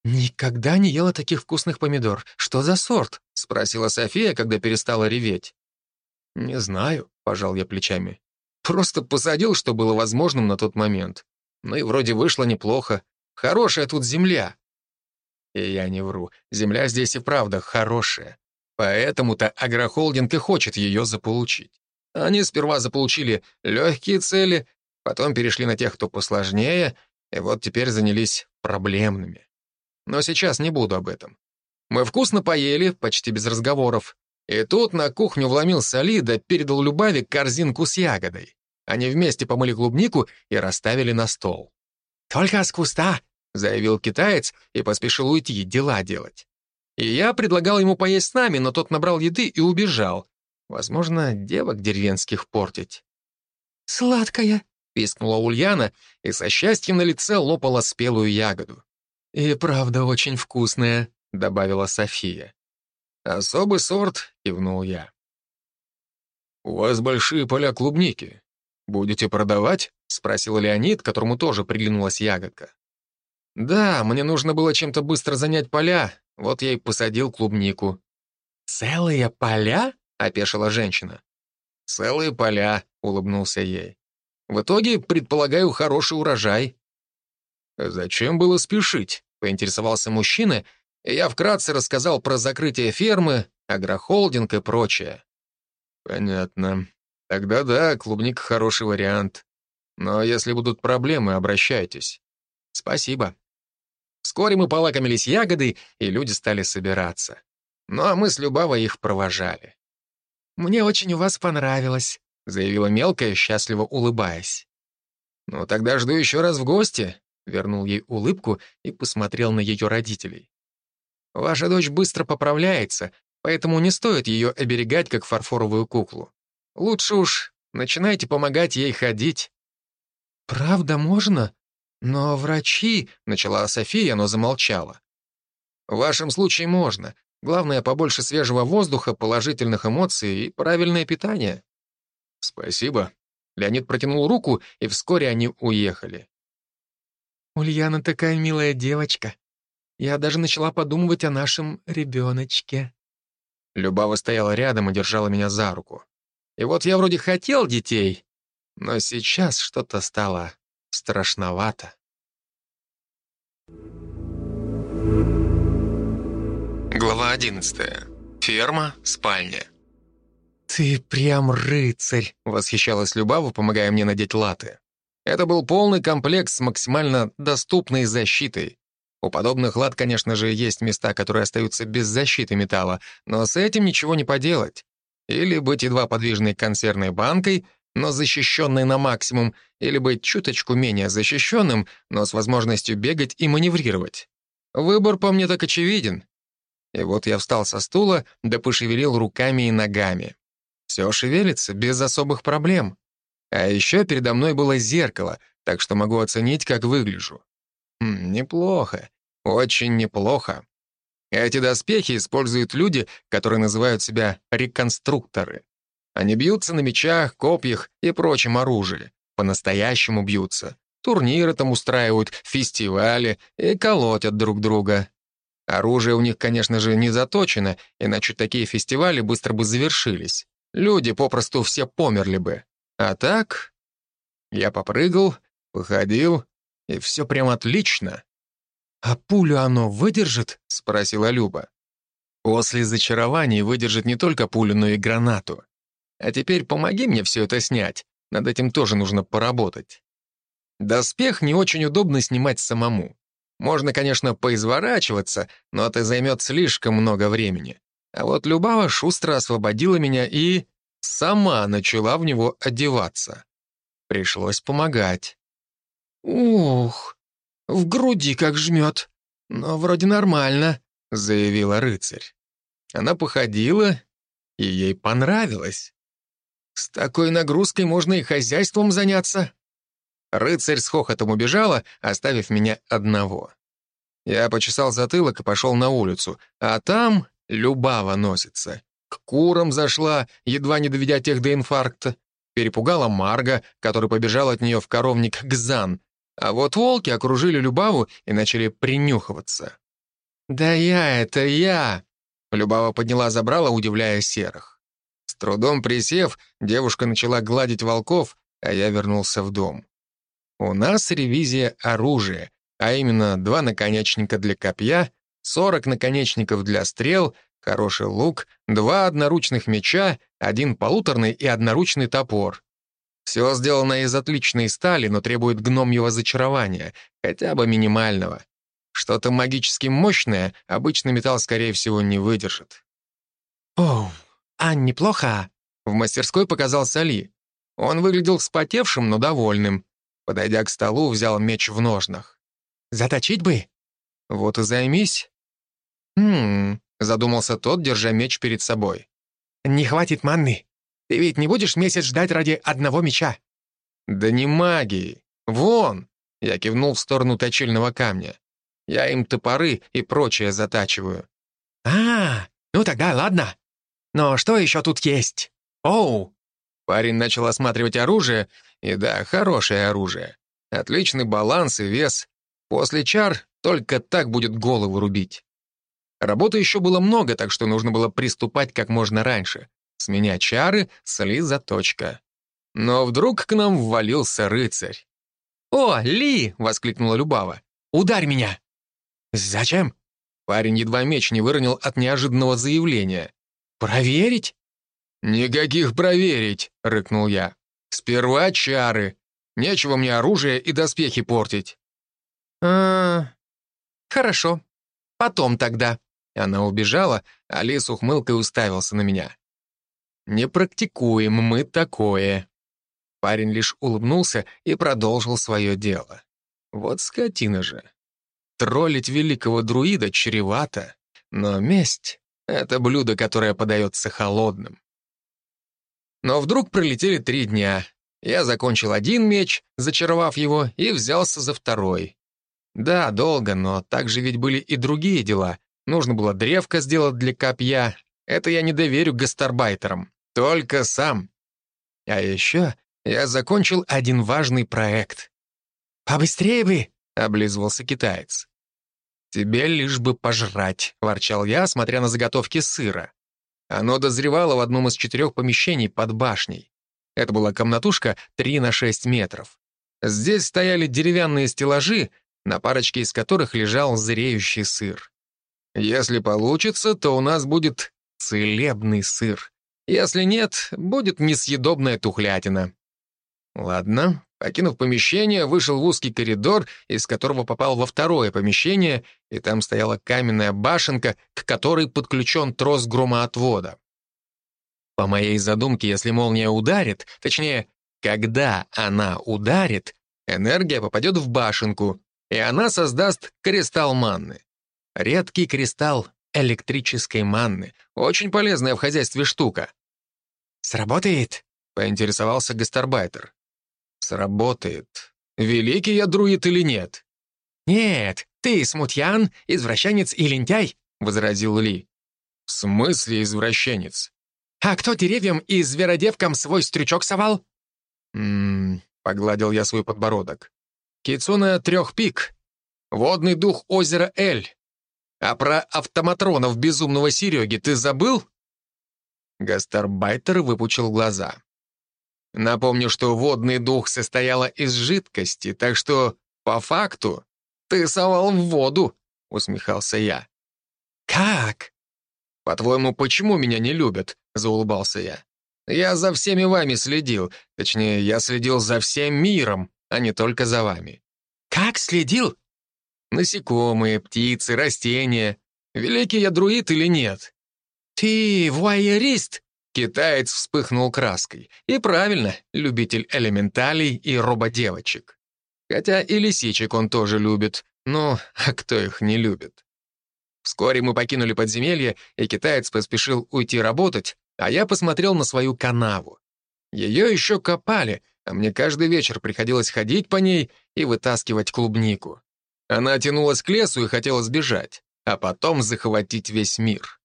S1: «Никогда не ела таких вкусных помидор. Что за сорт?» — спросила София, когда перестала реветь. «Не знаю», — пожал я плечами. «Просто посадил, что было возможным на тот момент. Ну и вроде вышло неплохо. Хорошая тут земля. И я не вру, земля здесь и правда хорошая. Поэтому-то агрохолдинг и хочет ее заполучить. Они сперва заполучили легкие цели, потом перешли на тех, кто посложнее, и вот теперь занялись проблемными. Но сейчас не буду об этом. Мы вкусно поели, почти без разговоров. И тут на кухню вломился Лида, передал Любави корзинку с ягодой. Они вместе помыли клубнику и расставили на стол. «Только с куста», заявил китаец и поспешил уйти, дела делать. И я предлагал ему поесть с нами, но тот набрал еды и убежал. Возможно, девок деревенских портить.
S2: «Сладкая!»
S1: — пискнула Ульяна и со счастьем на лице лопала спелую ягоду.
S2: «И правда очень вкусная», — добавила София.
S1: «Особый сорт», — кивнул я. «У вас большие поля клубники. Будете продавать?» — спросил Леонид, которому тоже приглянулась ягодка. «Да, мне нужно было чем-то быстро занять поля, вот я и посадил клубнику».
S2: «Целые поля?»
S1: — опешила женщина. «Целые поля», — улыбнулся ей. «В итоге, предполагаю, хороший урожай». «Зачем было спешить?» — поинтересовался мужчина, и я вкратце рассказал про закрытие фермы, агрохолдинг и прочее. «Понятно. Тогда да, клубника хороший вариант. Но если будут проблемы, обращайтесь». «Спасибо». Вскоре мы полакомились ягоды, и люди стали собираться. Ну а мы с Любавой их провожали.
S2: «Мне очень у вас понравилось», — заявила мелкая, счастливо улыбаясь.
S1: «Ну тогда жду еще раз в гости», — вернул ей улыбку и посмотрел на ее родителей. «Ваша дочь быстро поправляется, поэтому не стоит ее оберегать, как фарфоровую куклу. Лучше уж начинайте помогать ей ходить».
S2: «Правда можно? Но врачи...»
S1: — начала София, но замолчала. «В вашем случае можно. Главное, побольше свежего воздуха, положительных эмоций и правильное питание. Спасибо. Леонид протянул руку, и вскоре они уехали.
S2: Ульяна такая милая девочка. Я даже начала подумывать о нашем ребеночке.
S1: Любава стояла рядом и держала меня за руку. И вот я вроде хотел детей, но сейчас что-то стало страшновато. Глава 11. Ферма, спальня.
S2: «Ты прям рыцарь!»
S1: — восхищалась Любава, помогая мне надеть латы. Это был полный комплект с максимально доступной защитой. У подобных лат, конечно же, есть места, которые остаются без защиты металла, но с этим ничего не поделать. Или быть едва подвижной консервной банкой, но защищенной на максимум, или быть чуточку менее защищенным, но с возможностью бегать и маневрировать. Выбор по мне так очевиден. И вот я встал со стула, да пошевелил руками и ногами. Все шевелится, без особых проблем. А еще передо мной было зеркало, так что могу оценить, как выгляжу. Хм, неплохо, очень неплохо. Эти доспехи используют люди, которые называют себя реконструкторы. Они бьются на мечах, копьях и прочем оружии. По-настоящему бьются. Турниры там устраивают, фестивали и колотят друг друга. Оружие у них, конечно же, не заточено, иначе такие фестивали быстро бы завершились. Люди попросту все померли бы. А так... Я попрыгал, походил, и все прям отлично.
S2: «А пулю оно выдержит?»
S1: — спросила Люба. «После зачарований выдержит не только пулю, но и гранату. А теперь помоги мне все это снять. Над этим тоже нужно поработать». Доспех не очень удобно снимать самому. Можно, конечно, поизворачиваться, но это займет слишком много времени. А вот Любава шустро освободила меня и сама начала в него одеваться. Пришлось помогать.
S2: «Ух, в груди как жмет, но вроде нормально», — заявила рыцарь.
S1: Она походила, и ей понравилось. С такой нагрузкой можно и хозяйством заняться. Рыцарь с хохотом убежала, оставив меня одного. Я почесал затылок и пошел на улицу, а там Любава носится. К курам зашла, едва не доведя тех до инфаркта. Перепугала Марга, который побежал от нее в коровник к Зан. А вот волки окружили Любаву и начали принюхиваться. «Да я, это я!» Любава подняла забрала, удивляя серых. С трудом присев, девушка начала гладить волков, а я вернулся в дом. У нас ревизия оружия, а именно два наконечника для копья, 40 наконечников для стрел, хороший лук, два одноручных меча, один полуторный и одноручный топор. Все сделано из отличной стали, но требует гномьего зачарования, хотя бы минимального. Что-то магически мощное обычный металл, скорее всего, не выдержит.
S2: «О, а неплохо!»
S1: В мастерской показался Ли. Он выглядел вспотевшим, но довольным. Подойдя к столу, взял меч в ножнах.
S2: «Заточить бы?»
S1: «Вот и займись». «Хм, Задумался тот, держа меч перед собой.
S2: «Не хватит манны. Ты ведь не будешь месяц ждать ради одного меча?»
S1: «Да не магии. Вон!» Я кивнул в сторону точильного камня. Я им топоры и прочее затачиваю.
S2: «А, ну тогда ладно. Но что еще тут есть? Оу!»
S1: Парень начал осматривать оружие, и да, хорошее оружие. Отличный баланс и вес. После чар только так будет голову рубить. Работы еще было много, так что нужно было приступать как можно раньше. С меня чары, сли заточка. Но вдруг к нам ввалился рыцарь.
S2: «О, Ли!» — воскликнула Любава. «Ударь меня!» «Зачем?»
S1: Парень едва меч не выронил от неожиданного заявления.
S2: «Проверить?»
S1: «Никаких проверить!» — рыкнул я. «Сперва чары. Нечего мне оружие и доспехи портить».
S2: «А, хорошо. Потом тогда».
S1: Она убежала, а Ли с ухмылкой уставился на меня. «Не практикуем мы такое». Парень лишь улыбнулся и продолжил свое дело. Вот скотина же. Троллить великого друида чревато, но месть — это блюдо, которое подается холодным. Но вдруг пролетели три дня. Я закончил один меч, зачаровав его, и взялся за второй. Да, долго, но также ведь были и другие дела. Нужно было древко сделать для копья. Это я не доверю гастарбайтерам. Только сам. А еще я закончил один важный проект.
S2: «Побыстрее бы!»
S1: — облизывался китаец. «Тебе лишь бы пожрать», — ворчал я, смотря на заготовки сыра. Оно дозревало в одном из четырех помещений под башней. Это была комнатушка 3 на 6 метров. Здесь стояли деревянные стеллажи, на парочке из которых лежал зреющий сыр. Если получится, то у нас будет целебный сыр. Если нет, будет несъедобная тухлятина. Ладно, покинув помещение, вышел в узкий коридор, из которого попал во второе помещение, и там стояла каменная башенка, к которой подключен трос громоотвода. По моей задумке, если молния ударит, точнее, когда она ударит, энергия попадет в башенку, и она создаст кристалл манны. Редкий кристалл электрической манны. Очень полезная в хозяйстве штука.
S2: «Сработает?»
S1: — поинтересовался гастарбайтер. «Сработает. Великий я друид или нет?»
S2: «Нет, ты смутьян, извращенец и лентяй», — возразил Ли.
S1: «В смысле извращенец?»
S2: «А кто деревьям и зверодевкам свой стрючок совал?»
S1: «Ммм...» — погладил я свой подбородок. «Кицуна трех пик. Водный дух озера Эль. А про автоматронов безумного Сереги ты забыл?» Гастарбайтер выпучил глаза. Напомню, что водный дух состояла из жидкости, так что, по факту, ты совал в воду, усмехался я.
S2: Как?
S1: По-твоему, почему меня не любят? заулыбался я. Я за всеми вами следил. Точнее, я следил за всем миром, а не только за вами.
S2: Как следил?
S1: Насекомые, птицы, растения. Великий я друид или нет?
S2: Ты вуайерист?
S1: Китаец вспыхнул краской. И правильно, любитель элементалей и рободевочек. Хотя и лисичек он тоже любит. Ну, а кто их не любит? Вскоре мы покинули подземелье, и китаец поспешил уйти работать, а я посмотрел на свою канаву. Ее еще копали, а мне каждый вечер приходилось ходить по ней и вытаскивать клубнику. Она тянулась к лесу и хотела сбежать, а потом захватить весь мир.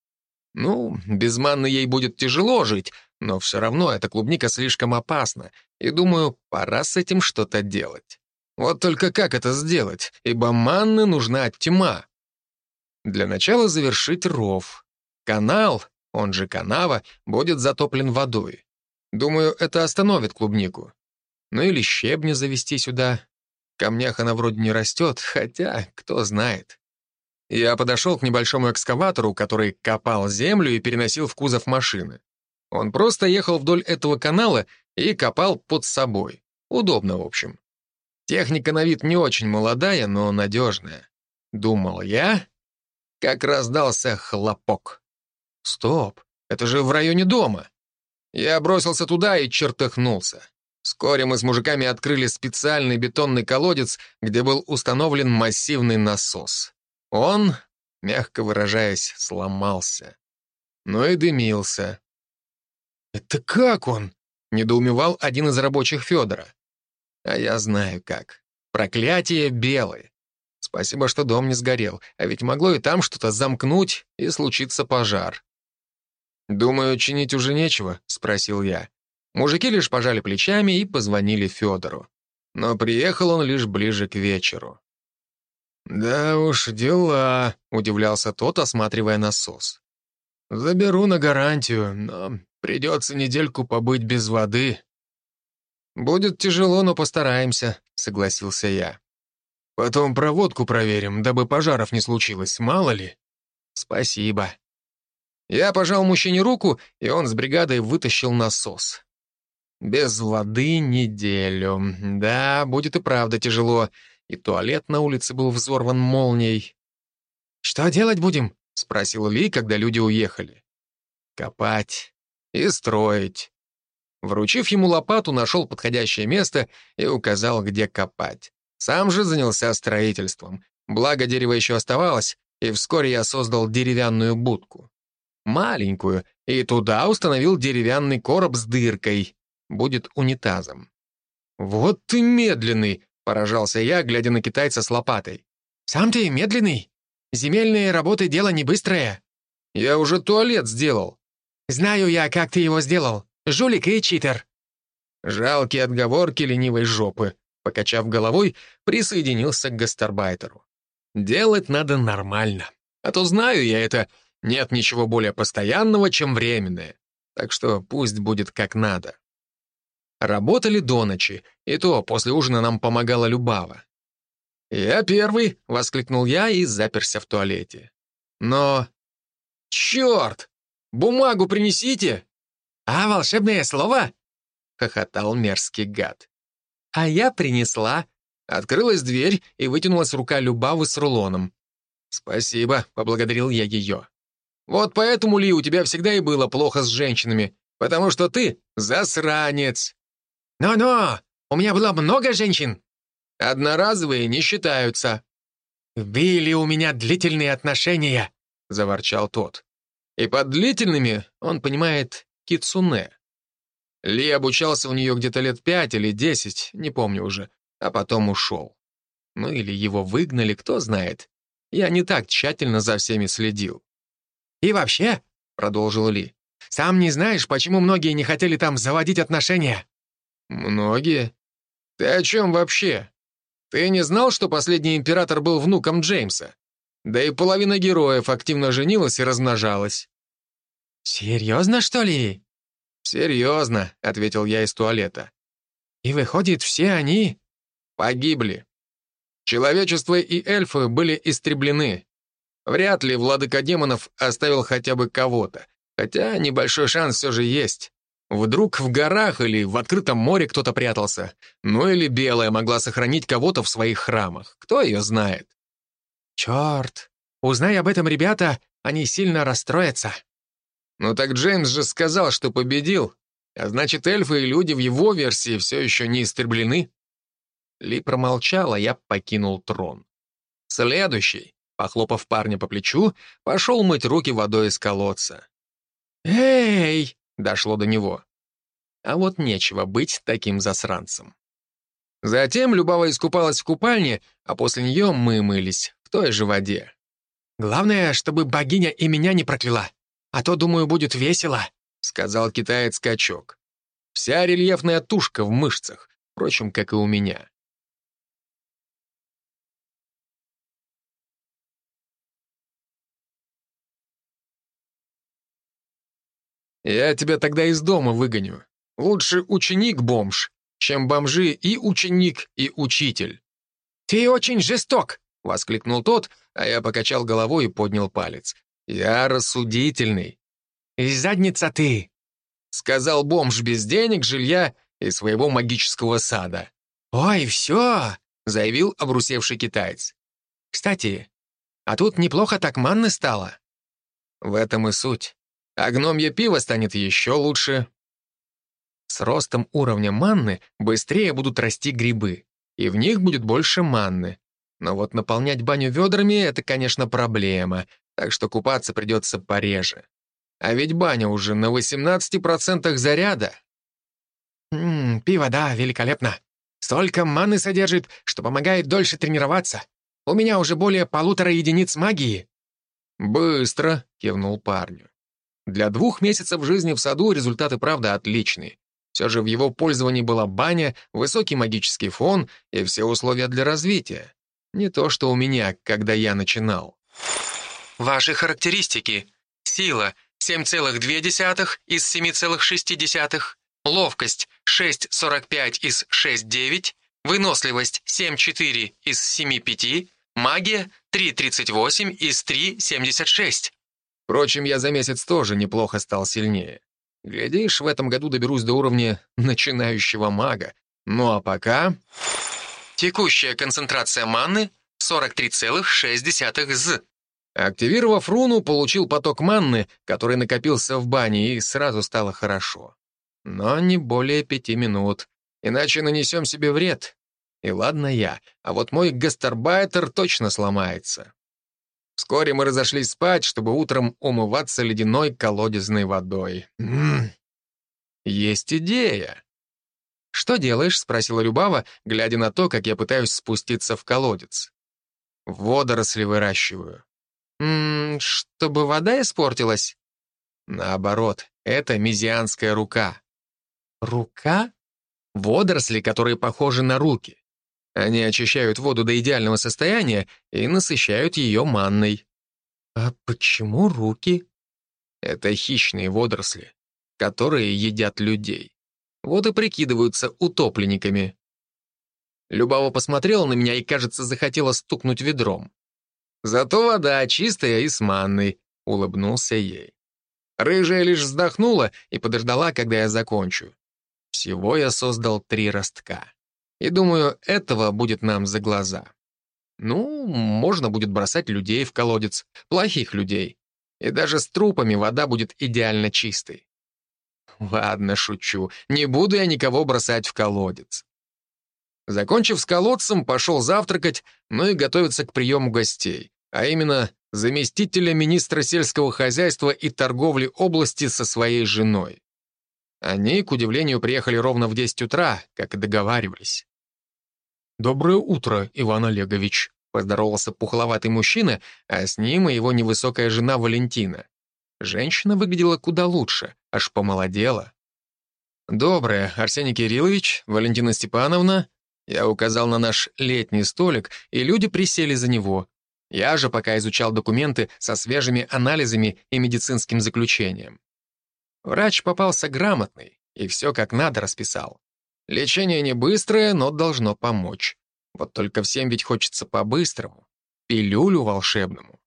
S1: Ну, без манны ей будет тяжело жить, но все равно эта клубника слишком опасна, и думаю, пора с этим что-то делать. Вот только как это сделать, ибо манны нужна тьма. Для начала завершить ров. Канал, он же канава, будет затоплен водой. Думаю, это остановит клубнику. Ну или щебня завести сюда. Камнях она вроде не растет, хотя, кто знает. Я подошел к небольшому экскаватору, который копал землю и переносил в кузов машины. Он просто ехал вдоль этого канала и копал под собой. Удобно, в общем. Техника на вид не очень молодая, но надежная. Думал я, как раздался хлопок. Стоп, это же в районе дома. Я бросился туда и чертыхнулся. Вскоре мы с мужиками открыли специальный бетонный колодец, где был установлен массивный насос. Он мягко выражаясь, сломался. Но и дымился. «Это как он?» — недоумевал один из рабочих Федора. «А я знаю как. Проклятие белое. Спасибо, что дом не сгорел, а ведь могло и там что-то замкнуть, и случиться пожар». «Думаю, чинить уже нечего?» — спросил я. Мужики лишь пожали плечами и позвонили Федору. Но приехал он лишь ближе к вечеру. «Да уж, дела», — удивлялся тот, осматривая насос. «Заберу на гарантию, но придется недельку побыть без воды». «Будет тяжело, но постараемся», — согласился я. «Потом проводку проверим, дабы пожаров не случилось, мало ли». «Спасибо». Я пожал мужчине руку, и он с бригадой вытащил насос. Без воды неделю. Да, будет и правда тяжело. И туалет на улице был взорван молнией. «Что делать будем?» — спросил Ли, когда люди уехали. «Копать и строить». Вручив ему лопату, нашел подходящее место и указал, где копать. Сам же занялся строительством. Благо, дерево еще оставалось, и вскоре я создал деревянную будку. Маленькую, и туда установил деревянный короб с дыркой будет унитазом. «Вот ты медленный!» — поражался я, глядя на китайца с лопатой. «Сам ты медленный? Земельные работы — дело не быстрое». «Я уже туалет сделал». «Знаю я, как ты его сделал. Жулик и читер». Жалкие отговорки ленивой жопы. Покачав головой, присоединился к гастарбайтеру. «Делать надо нормально. А то знаю я это, нет ничего более постоянного, чем временное. Так что пусть будет как надо». Работали до ночи, и то после ужина нам помогала Любава. «Я первый!» — воскликнул я и заперся в туалете. Но... «Черт! Бумагу принесите!» «А волшебное слово?» — хохотал мерзкий гад. «А я принесла». Открылась дверь, и вытянулась рука Любавы с рулоном. «Спасибо», — поблагодарил я ее. «Вот поэтому, Ли, у тебя всегда и было плохо с женщинами, потому что ты засранец». «Но-но! У меня было много женщин!» «Одноразовые не считаются». «Были у меня длительные отношения», — заворчал тот. И под длительными он понимает кицуне. Ли обучался у нее где-то лет пять или десять, не помню уже, а потом ушел. Ну или его выгнали, кто знает. Я не так тщательно за всеми следил. «И вообще», — продолжил Ли, «сам не знаешь, почему многие не хотели там заводить отношения?» «Многие? Ты о чем вообще? Ты не знал, что последний император был внуком Джеймса? Да и половина героев активно женилась и размножалась». «Серьезно, что ли?» «Серьезно», — ответил я из туалета. «И выходит, все они...» «Погибли. Человечество и эльфы были истреблены. Вряд ли владыка демонов оставил хотя бы кого-то, хотя небольшой шанс все же есть. Вдруг в горах или в открытом море кто-то прятался. Ну или Белая могла сохранить кого-то в своих храмах. Кто ее знает? Черт! Узнай об этом, ребята, они сильно расстроятся. Ну так Джеймс же сказал, что победил. А значит, эльфы и люди в его версии все еще не истреблены. Ли промолчал, а я покинул трон. Следующий, похлопав парня по плечу, пошел мыть руки водой из колодца. «Эй!» Дошло до него. А вот нечего быть таким засранцем. Затем Любава искупалась в купальне, а после нее мы мылись в той же воде. «Главное, чтобы богиня и меня не прокляла, а то, думаю, будет весело», — сказал китаец-качок. Вся рельефная тушка в мышцах, впрочем, как и у меня. Я тебя тогда из дома выгоню. Лучше ученик-бомж, чем бомжи и ученик, и учитель». «Ты очень жесток!» — воскликнул тот, а я покачал головой и поднял палец. «Я рассудительный». «И задница ты!» — сказал бомж без денег, жилья и своего магического сада. «Ой, все!» — заявил обрусевший китаец. «Кстати, а тут неплохо так манны стало». В этом и суть а гномье пиво станет еще лучше. С ростом уровня манны быстрее будут расти грибы, и в них будет больше манны. Но вот наполнять баню ведрами — это, конечно, проблема, так что купаться придется пореже. А ведь баня уже на 18% заряда.
S2: «Ммм, пиво, да, великолепно. Столько маны содержит, что помогает дольше тренироваться. У меня уже более полутора единиц магии».
S1: «Быстро», — кивнул парню. Для двух месяцев жизни в саду результаты, правда, отличные. Все же в его пользовании была баня, высокий магический фон и все условия для развития. Не то, что у меня, когда я начинал.
S3: Ваши характеристики. Сила 7,2 из 7,6. Ловкость 6,45 из 6,9. Выносливость 7,4 из 7,5. Магия 3,38 из 3,76.
S1: Впрочем, я за месяц тоже неплохо стал сильнее. Глядишь, в этом году доберусь до уровня (laughs) начинающего мага. Ну а пока...
S3: Текущая концентрация маны 43,6 з.
S1: Активировав руну, получил поток манны, который накопился в бане, и сразу стало хорошо. Но не более пяти минут, иначе нанесем себе вред. И ладно я, а вот мой гастарбайтер точно сломается. Вскоре мы разошлись спать, чтобы утром умываться ледяной колодезной водой. М -м. Есть идея. «Что делаешь?» — спросила Любава, глядя на то, как я пытаюсь спуститься в колодец. «Водоросли выращиваю». «Ммм, чтобы вода испортилась?» «Наоборот, это мизианская рука». «Рука?» «Водоросли, которые похожи на руки. Они очищают воду до идеального состояния и насыщают ее манной». «А почему руки?» «Это хищные водоросли, которые едят людей. Вот и прикидываются утопленниками. Любава посмотрела на меня и, кажется, захотела стукнуть ведром. Зато вода чистая и с манной, улыбнулся ей. Рыжая лишь вздохнула и подождала, когда я закончу. Всего я создал три ростка. И думаю, этого будет нам за глаза. Ну, можно будет бросать людей в колодец, плохих людей. И даже с трупами вода будет идеально чистой. Ладно, шучу. Не буду я никого бросать в колодец. Закончив с колодцем, пошел завтракать, ну и готовиться к приему гостей, а именно заместителя министра сельского хозяйства и торговли области со своей женой. Они, к удивлению, приехали ровно в 10 утра, как и договаривались. «Доброе утро, Иван Олегович», — поздоровался пухловатый мужчина, а с ним и его невысокая жена Валентина. Женщина выглядела куда лучше, аж помолодела. «Доброе, Арсений Кириллович, Валентина Степановна». Я указал на наш летний столик, и люди присели за него. Я же пока изучал документы со свежими анализами и медицинским заключением. Врач попался грамотный и все как надо расписал. Лечение не быстрое, но должно помочь. Вот только всем ведь хочется по-быстрому. Пилюлю волшебному.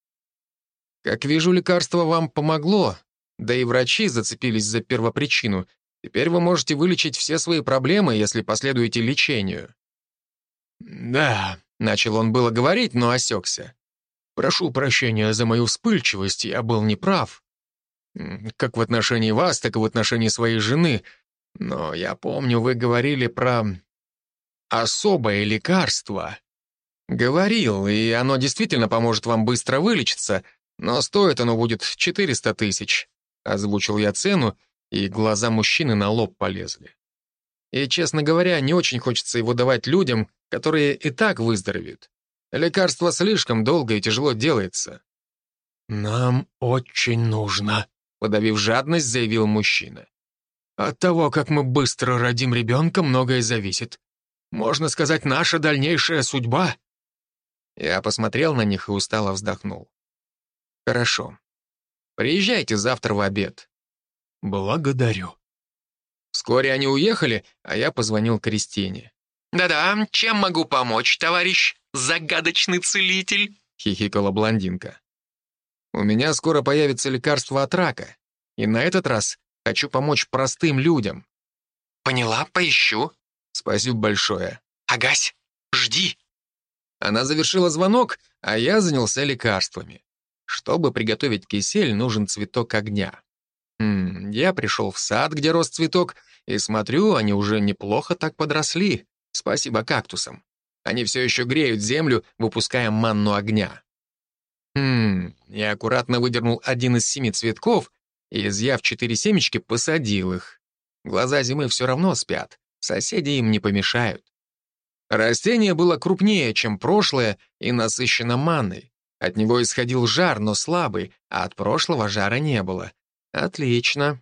S1: Как вижу, лекарство вам помогло, да и врачи зацепились за первопричину. Теперь вы можете вылечить все свои проблемы, если последуете лечению». «Да», — начал он было говорить, но осекся. «Прошу прощения за мою вспыльчивость, я был неправ. Как в отношении вас, так и в отношении своей жены. Но я помню, вы говорили про особое лекарство». «Говорил, и оно действительно поможет вам быстро вылечиться, но стоит оно будет 400 тысяч. Озвучил я цену, и глаза мужчины на лоб полезли. И, честно говоря, не очень хочется его давать людям, которые и так выздоровеют. Лекарство слишком долго и тяжело делается. «Нам очень нужно», — подавив жадность, заявил мужчина. «От того, как мы быстро родим ребенка, многое зависит. Можно сказать, наша дальнейшая судьба». Я посмотрел на них и устало вздохнул. «Хорошо. Приезжайте завтра в обед». «Благодарю». Вскоре они уехали, а я позвонил Кристине.
S3: «Да-да, чем могу помочь, товарищ загадочный целитель?»
S1: — хихикала блондинка. «У меня скоро появится лекарство от рака, и на этот раз хочу помочь простым людям».
S3: «Поняла, поищу».
S1: «Спасибо большое».
S3: «Агась, жди».
S1: Она завершила звонок, а я занялся лекарствами. Чтобы приготовить кисель, нужен цветок огня. Хм, я пришел в сад, где рос цветок, и смотрю, они уже неплохо так подросли. Спасибо кактусам. Они все еще греют землю, выпуская манну огня. Хм, я аккуратно выдернул один из семи цветков и, изъяв четыре семечки, посадил их. Глаза зимы все равно спят, соседи им не помешают. Растение было крупнее, чем прошлое, и насыщено манной. От него исходил жар, но слабый, а от прошлого жара не было. Отлично.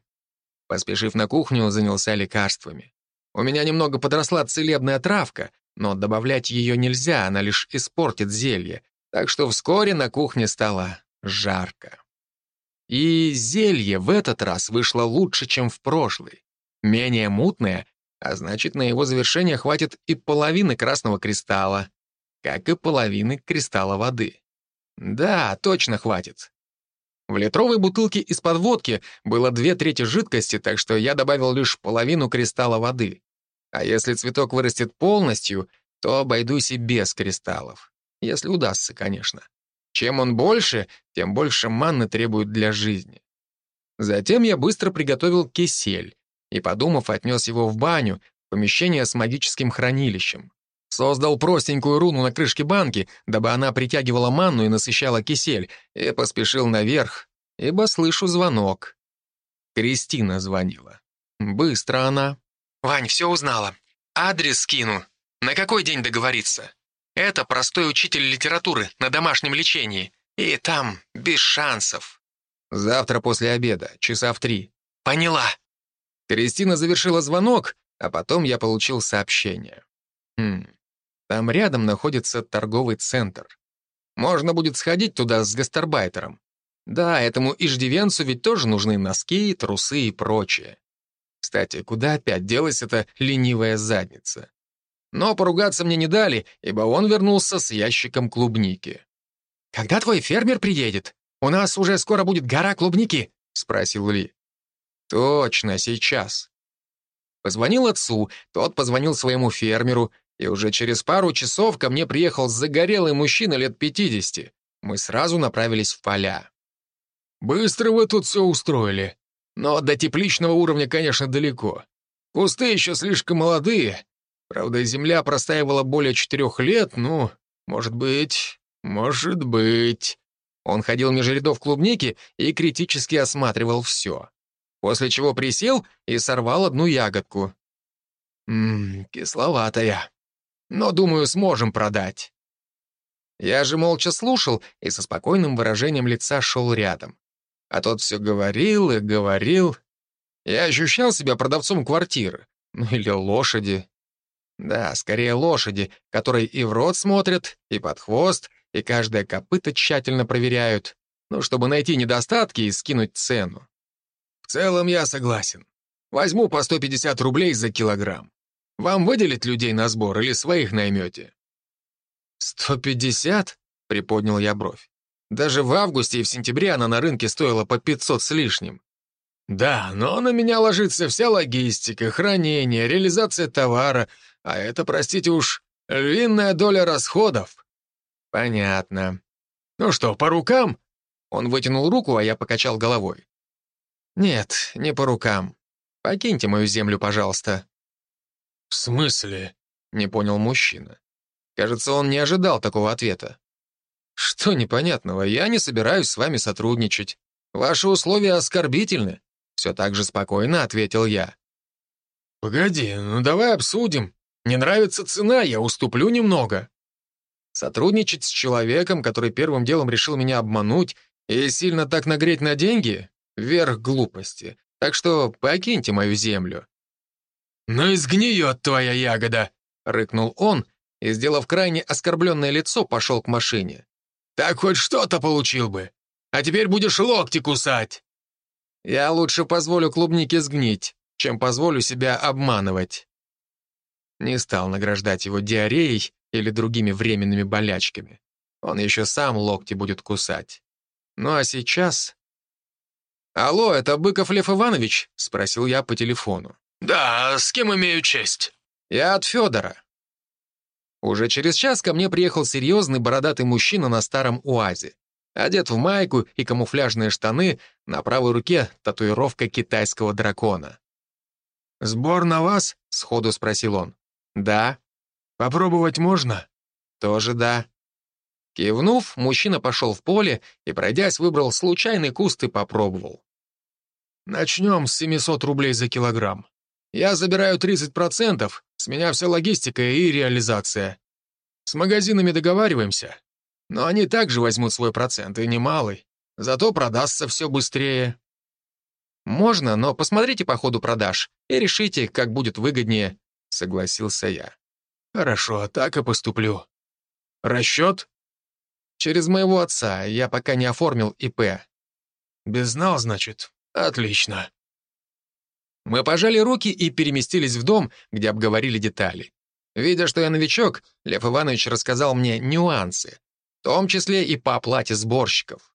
S1: Поспешив на кухню, занялся лекарствами. У меня немного подросла целебная травка, но добавлять ее нельзя, она лишь испортит зелье, так что вскоре на кухне стало жарко. И зелье в этот раз вышло лучше, чем в прошлый. Менее мутное, а значит, на его завершение хватит и половины красного кристалла, как и половины кристалла воды. Да, точно хватит. В литровой бутылке из-под водки было две трети жидкости, так что я добавил лишь половину кристалла воды. А если цветок вырастет полностью, то обойдусь и без кристаллов. Если удастся, конечно. Чем он больше, тем больше манны требует для жизни. Затем я быстро приготовил кисель и, подумав, отнес его в баню, в помещение с магическим хранилищем. Создал простенькую руну на крышке банки, дабы она притягивала манну и насыщала кисель, и поспешил наверх, ибо слышу звонок. Кристина звонила. Быстро она.
S3: «Вань, все узнала. Адрес скину. На какой день договориться? Это простой учитель литературы на домашнем лечении. И там без шансов».
S1: «Завтра после обеда, часа в три».
S3: «Поняла».
S1: Кристина завершила звонок, а потом я получил сообщение. Хм, там рядом находится торговый центр. Можно будет сходить туда с гастарбайтером. Да, этому иждивенцу ведь тоже нужны носки, трусы и прочее. Кстати, куда опять делась эта ленивая задница? Но поругаться мне не дали, ибо он вернулся с ящиком клубники.
S2: «Когда твой фермер приедет? У нас уже скоро будет гора клубники», — спросил Ли.
S1: «Точно, сейчас». Позвонил отцу, тот позвонил своему фермеру, и уже через пару часов ко мне приехал загорелый мужчина лет 50. Мы сразу направились в поля. Быстро вы тут все устроили. Но до тепличного уровня, конечно, далеко. Кусты еще слишком молодые. Правда, земля простаивала более четырех лет, ну, может быть, может быть. Он ходил меж рядов клубники и критически осматривал все. После чего присел и сорвал одну ягодку. Ммм, кисловатая но, думаю, сможем продать». Я же молча слушал и со спокойным выражением лица шел рядом. А тот все говорил и говорил. Я ощущал себя продавцом квартиры. Ну или лошади. Да, скорее лошади, которые и в рот смотрят, и под хвост, и каждое копыто тщательно проверяют, ну, чтобы найти недостатки и скинуть цену. В целом я согласен. Возьму по 150 рублей за килограмм. Вам выделить людей на сбор или своих наймете?» «Сто пятьдесят?» — приподнял я бровь. «Даже в августе и в сентябре она на рынке стоила по пятьсот с лишним». «Да, но на меня ложится вся логистика, хранение, реализация товара, а это, простите уж, львиная доля расходов». «Понятно. Ну что, по рукам?» Он вытянул руку, а я покачал головой. «Нет, не по рукам. Покиньте мою землю, пожалуйста». «В смысле?» — не понял мужчина. Кажется, он не ожидал такого ответа. «Что непонятного? Я не собираюсь с вами сотрудничать. Ваши условия оскорбительны», — все так же спокойно ответил я. «Погоди, ну давай обсудим. Не нравится цена, я уступлю немного». Сотрудничать с человеком, который первым делом решил меня обмануть и сильно так нагреть на деньги — верх глупости. Так что покиньте мою землю. «Ну и сгниет твоя ягода!» — рыкнул он и, сделав крайне оскорбленное лицо, пошел к машине. «Так хоть что-то получил бы, а теперь будешь локти кусать!» «Я лучше позволю клубнике сгнить, чем позволю себя обманывать». Не стал награждать его диареей или другими временными болячками. Он еще сам локти будет кусать. Ну а сейчас... «Алло, это Быков Лев Иванович?» — спросил я по телефону.
S4: «Да, с кем имею честь?»
S1: «Я от Федора». Уже через час ко мне приехал серьезный бородатый мужчина на старом УАЗе. Одет в майку и камуфляжные штаны, на правой руке татуировка китайского дракона.
S4: «Сбор на вас?» — сходу спросил он.
S1: «Да».
S4: «Попробовать можно?»
S1: тоже да. Кивнув, мужчина пошел в поле и, пройдясь, выбрал случайный куст и попробовал.
S2: Начнем с 700 рублей за килограмм. Я забираю 30%, с меня вся логистика и реализация. С магазинами договариваемся, но они также возьмут свой процент, и немалый. Зато продастся все быстрее.
S1: Можно, но посмотрите по ходу продаж и решите, как будет выгоднее, согласился я.
S2: Хорошо, так и поступлю. Расчет?
S1: Через моего отца, я пока не оформил ИП.
S2: Беззнал, значит? Отлично.
S1: Мы пожали руки и переместились в дом, где обговорили детали. Видя, что я новичок, Лев Иванович рассказал мне нюансы, в том числе и по оплате сборщиков.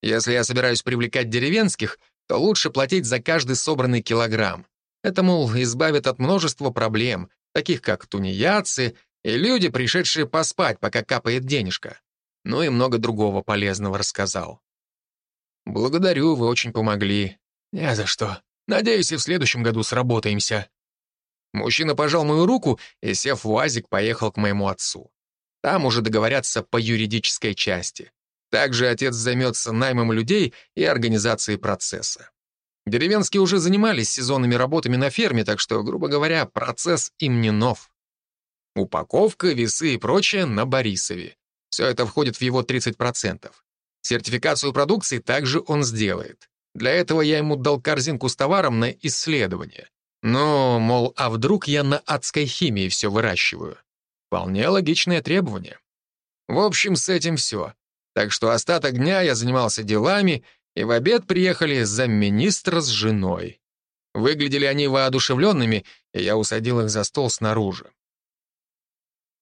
S1: Если я собираюсь привлекать деревенских, то лучше платить за каждый собранный килограмм. Это, мол, избавит от множества проблем, таких как тунеядцы и люди, пришедшие поспать, пока капает денежка. Ну и много другого полезного рассказал. «Благодарю, вы очень помогли».
S2: «Не за что. Надеюсь, и в следующем году сработаемся».
S1: Мужчина пожал мою руку и, сев в УАЗик, поехал к моему отцу. Там уже договорятся по юридической части. Также отец займется наймом людей и организацией процесса. Деревенские уже занимались сезонными работами на ферме, так что, грубо говоря, процесс им не нов. Упаковка, весы и прочее на Борисове. Все это входит в его 30%. Сертификацию продукции также он сделает. Для этого я ему дал корзинку с товаром на исследование. Но, мол, а вдруг я на адской химии все выращиваю? Вполне логичное требование. В общем, с этим все. Так что остаток дня я занимался делами, и в обед приехали замминистра с женой. Выглядели они воодушевленными, и я усадил их за стол снаружи.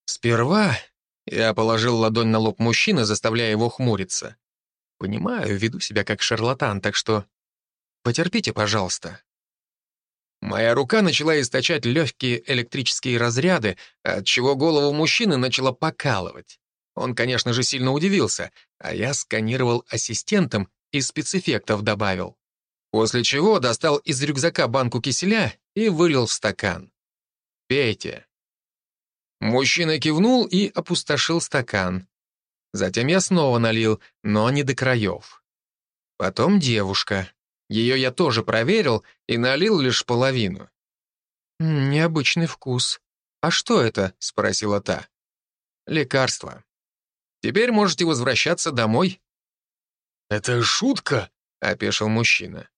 S1: Сперва я положил ладонь на лоб мужчины, заставляя его хмуриться. Понимаю, веду себя как шарлатан, так что потерпите, пожалуйста. Моя рука начала источать легкие электрические разряды, от чего голову мужчины начала покалывать. Он, конечно же, сильно удивился, а я сканировал ассистентом и спецэффектов добавил. После чего достал из рюкзака банку киселя и вылил в стакан. «Пейте». Мужчина кивнул и опустошил стакан. Затем я снова налил, но не до краев. Потом девушка. Ее я тоже проверил и налил лишь половину. «Необычный вкус. А что это?» — спросила та. «Лекарство. Теперь можете возвращаться домой».
S2: «Это шутка?» — опешил мужчина.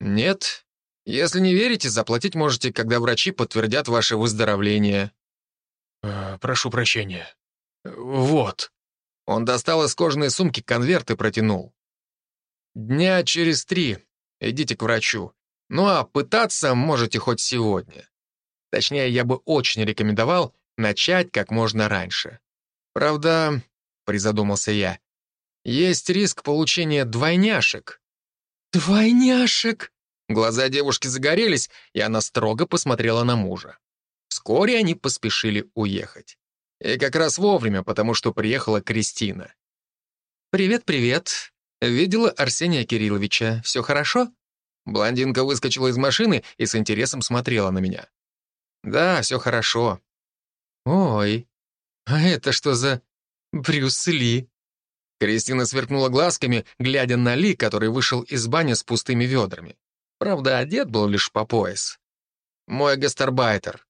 S1: «Нет. Если не верите, заплатить можете, когда врачи подтвердят ваше выздоровление».
S2: «Э, «Прошу прощения. Вот».
S1: Он достал из кожаной сумки конверт и протянул. «Дня через три. Идите к врачу. Ну а пытаться можете хоть сегодня. Точнее, я бы очень рекомендовал начать как можно раньше. Правда, призадумался я, есть риск получения двойняшек».
S2: «Двойняшек?»
S1: Глаза девушки загорелись, и она строго посмотрела на мужа. Вскоре они поспешили уехать. И как раз вовремя, потому что приехала Кристина. «Привет-привет. Видела Арсения Кирилловича. Все хорошо?» Блондинка выскочила из машины и с интересом смотрела на меня. «Да, все хорошо». «Ой, а это что за Брюс Ли?» Кристина сверкнула глазками, глядя на Ли, который вышел из бани с пустыми ведрами. Правда, одет был лишь по пояс. «Мой гастарбайтер».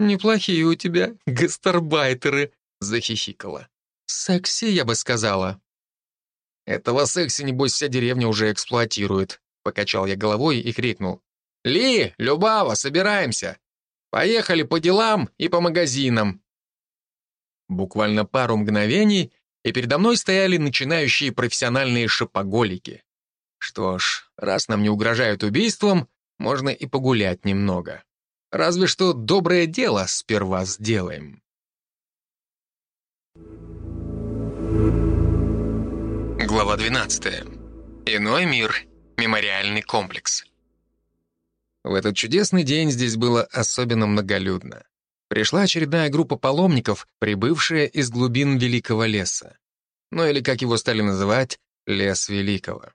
S1: «Неплохие у тебя гастарбайтеры», — захихикала. «Секси, я бы сказала». «Этого секси, небось, вся деревня уже эксплуатирует», — покачал я головой и крикнул. «Ли, Любава, собираемся! Поехали по делам и по магазинам!» Буквально пару мгновений, и передо мной стояли начинающие профессиональные шопоголики. Что ж, раз нам не угрожают убийством, можно и погулять немного. Разве что доброе дело сперва сделаем. Глава 12. Иной мир. Мемориальный комплекс. В этот чудесный день здесь было особенно многолюдно. Пришла очередная группа паломников, прибывшая из глубин Великого леса. Ну или, как его стали называть, Лес Великого.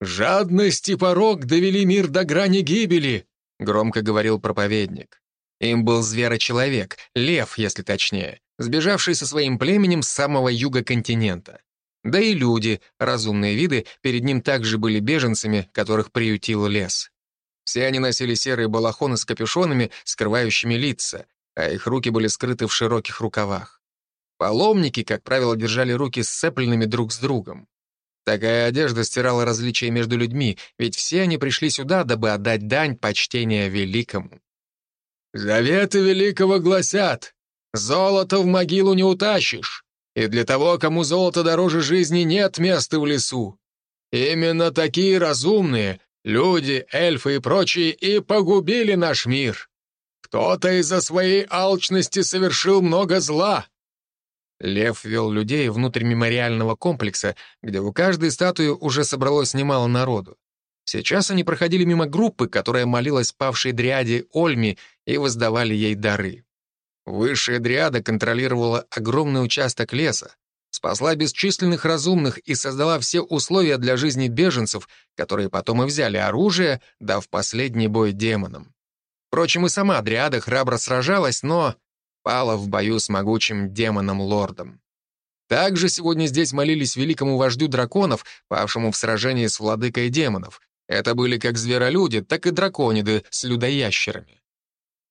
S2: «Жадность и порог довели мир до грани гибели», —
S1: громко говорил проповедник. Им был зверочеловек, лев, если точнее, сбежавшие со своим племенем с самого юга континента. Да и люди, разумные виды, перед ним также были беженцами, которых приютил лес. Все они носили серые балахоны с капюшонами, скрывающими лица, а их руки были скрыты в широких рукавах. Паломники, как правило, держали руки сцепленными друг с другом. Такая одежда стирала различия между людьми, ведь все они пришли сюда, дабы отдать дань почтения великому.
S2: «Заветы великого гласят, золото в могилу не утащишь, и для того, кому золото дороже жизни, нет места в лесу. Именно такие разумные, люди, эльфы и прочие, и погубили наш мир. Кто-то из-за своей алчности совершил много зла,
S1: Лев вел людей внутрь мемориального комплекса, где у каждой статуи уже собралось немало народу. Сейчас они проходили мимо группы, которая молилась павшей дриаде Ольми и воздавали ей дары. Высшая дриада контролировала огромный участок леса, спасла бесчисленных разумных и создала все условия для жизни беженцев, которые потом и взяли оружие, дав последний бой демонам. Впрочем, и сама дриада храбро сражалась, но пала в бою с могучим демоном-лордом. Также сегодня здесь молились великому вождю драконов, павшему в сражении с владыкой демонов. Это были как зверолюди, так и дракониды с людоящерами.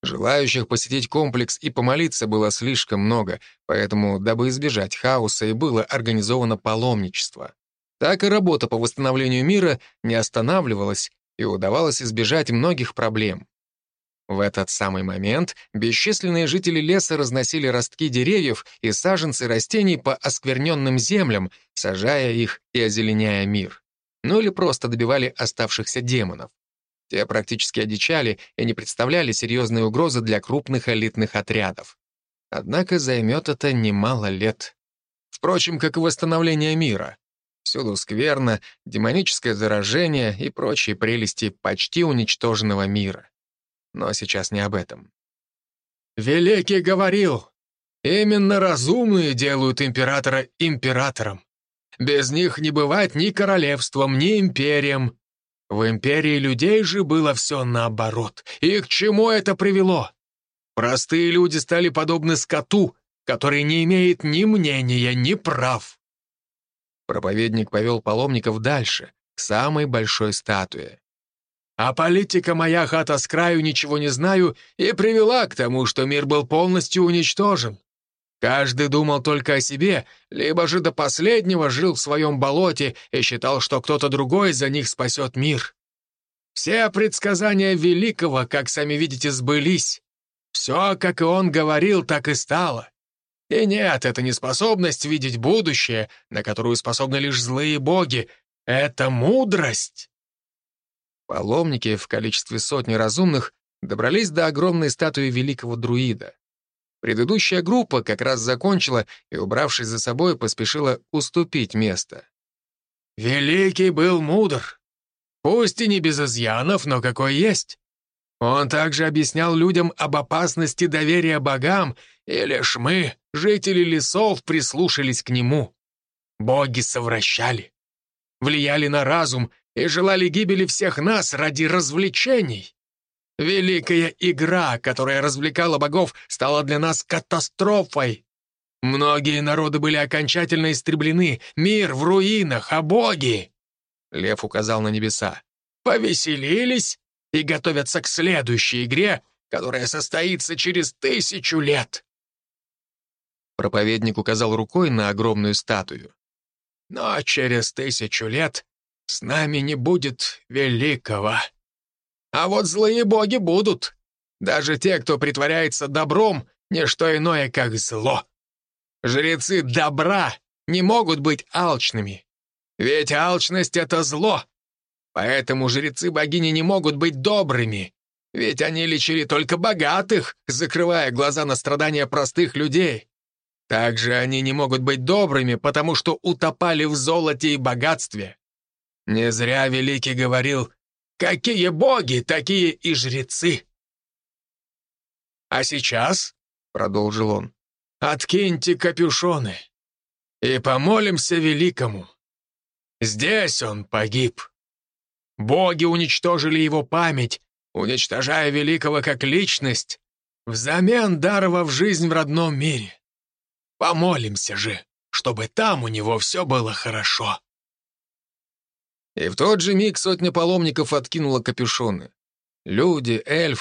S1: Желающих посетить комплекс и помолиться было слишком много, поэтому, дабы избежать хаоса, и было организовано паломничество. Так и работа по восстановлению мира не останавливалась, и удавалось избежать многих проблем. В этот самый момент бесчисленные жители леса разносили ростки деревьев и саженцы растений по оскверненным землям, сажая их и озеленяя мир. Ну или просто добивали оставшихся демонов. Те практически одичали и не представляли серьезной угрозы для крупных элитных отрядов. Однако займет это немало лет. Впрочем, как и восстановление мира. Всюду скверно, демоническое заражение и прочие прелести почти уничтоженного мира. Но сейчас не об этом.
S2: «Великий говорил, именно разумные делают императора императором. Без них не бывать ни королевством, ни империям. В империи людей же было все наоборот. И к чему это привело? Простые люди стали подобны скоту, который не имеет ни мнения, ни прав.
S1: Проповедник повел паломников дальше, к самой большой статуе.
S2: А политика «Моя хата с краю ничего не знаю» и привела к тому, что мир был полностью уничтожен. Каждый думал только о себе, либо же до последнего жил в своем болоте и считал, что кто-то другой за них спасет мир. Все предсказания Великого, как сами видите, сбылись. Все, как и он говорил, так и стало. И нет, это не способность видеть будущее, на которую способны лишь злые боги. Это мудрость.
S1: Паломники в количестве сотни разумных добрались до огромной статуи великого друида. Предыдущая группа как раз закончила и, убравшись за собой, поспешила уступить место.
S2: «Великий был мудр. Пусть и не без изъянов, но какой есть. Он также объяснял людям об опасности доверия богам, и лишь мы, жители лесов, прислушались к нему. Боги совращали, влияли на разум и желали гибели всех нас ради развлечений. Великая игра, которая развлекала богов, стала для нас катастрофой. Многие народы были окончательно истреблены, мир в руинах, а боги...» Лев указал на небеса. «Повеселились и готовятся к следующей игре, которая состоится через тысячу лет».
S1: Проповедник указал рукой на огромную статую.
S2: «Но через тысячу лет с нами не будет великого. А вот злые боги будут. Даже те, кто притворяется добром, не что иное, как зло. Жрецы добра не могут быть алчными. Ведь алчность — это зло. Поэтому жрецы богини не могут быть добрыми. Ведь они лечили только богатых, закрывая глаза на страдания простых людей. Также они не могут быть добрыми, потому что утопали в золоте и богатстве. Не зря Великий говорил, какие боги, такие и жрецы. А сейчас, — продолжил он, — откиньте капюшоны и помолимся Великому. Здесь он погиб. Боги уничтожили его память, уничтожая Великого как личность, взамен даровав жизнь в родном мире. Помолимся же, чтобы там у него все было хорошо».
S1: И в тот же миг сотня паломников откинула капюшоны. Люди, эльфы,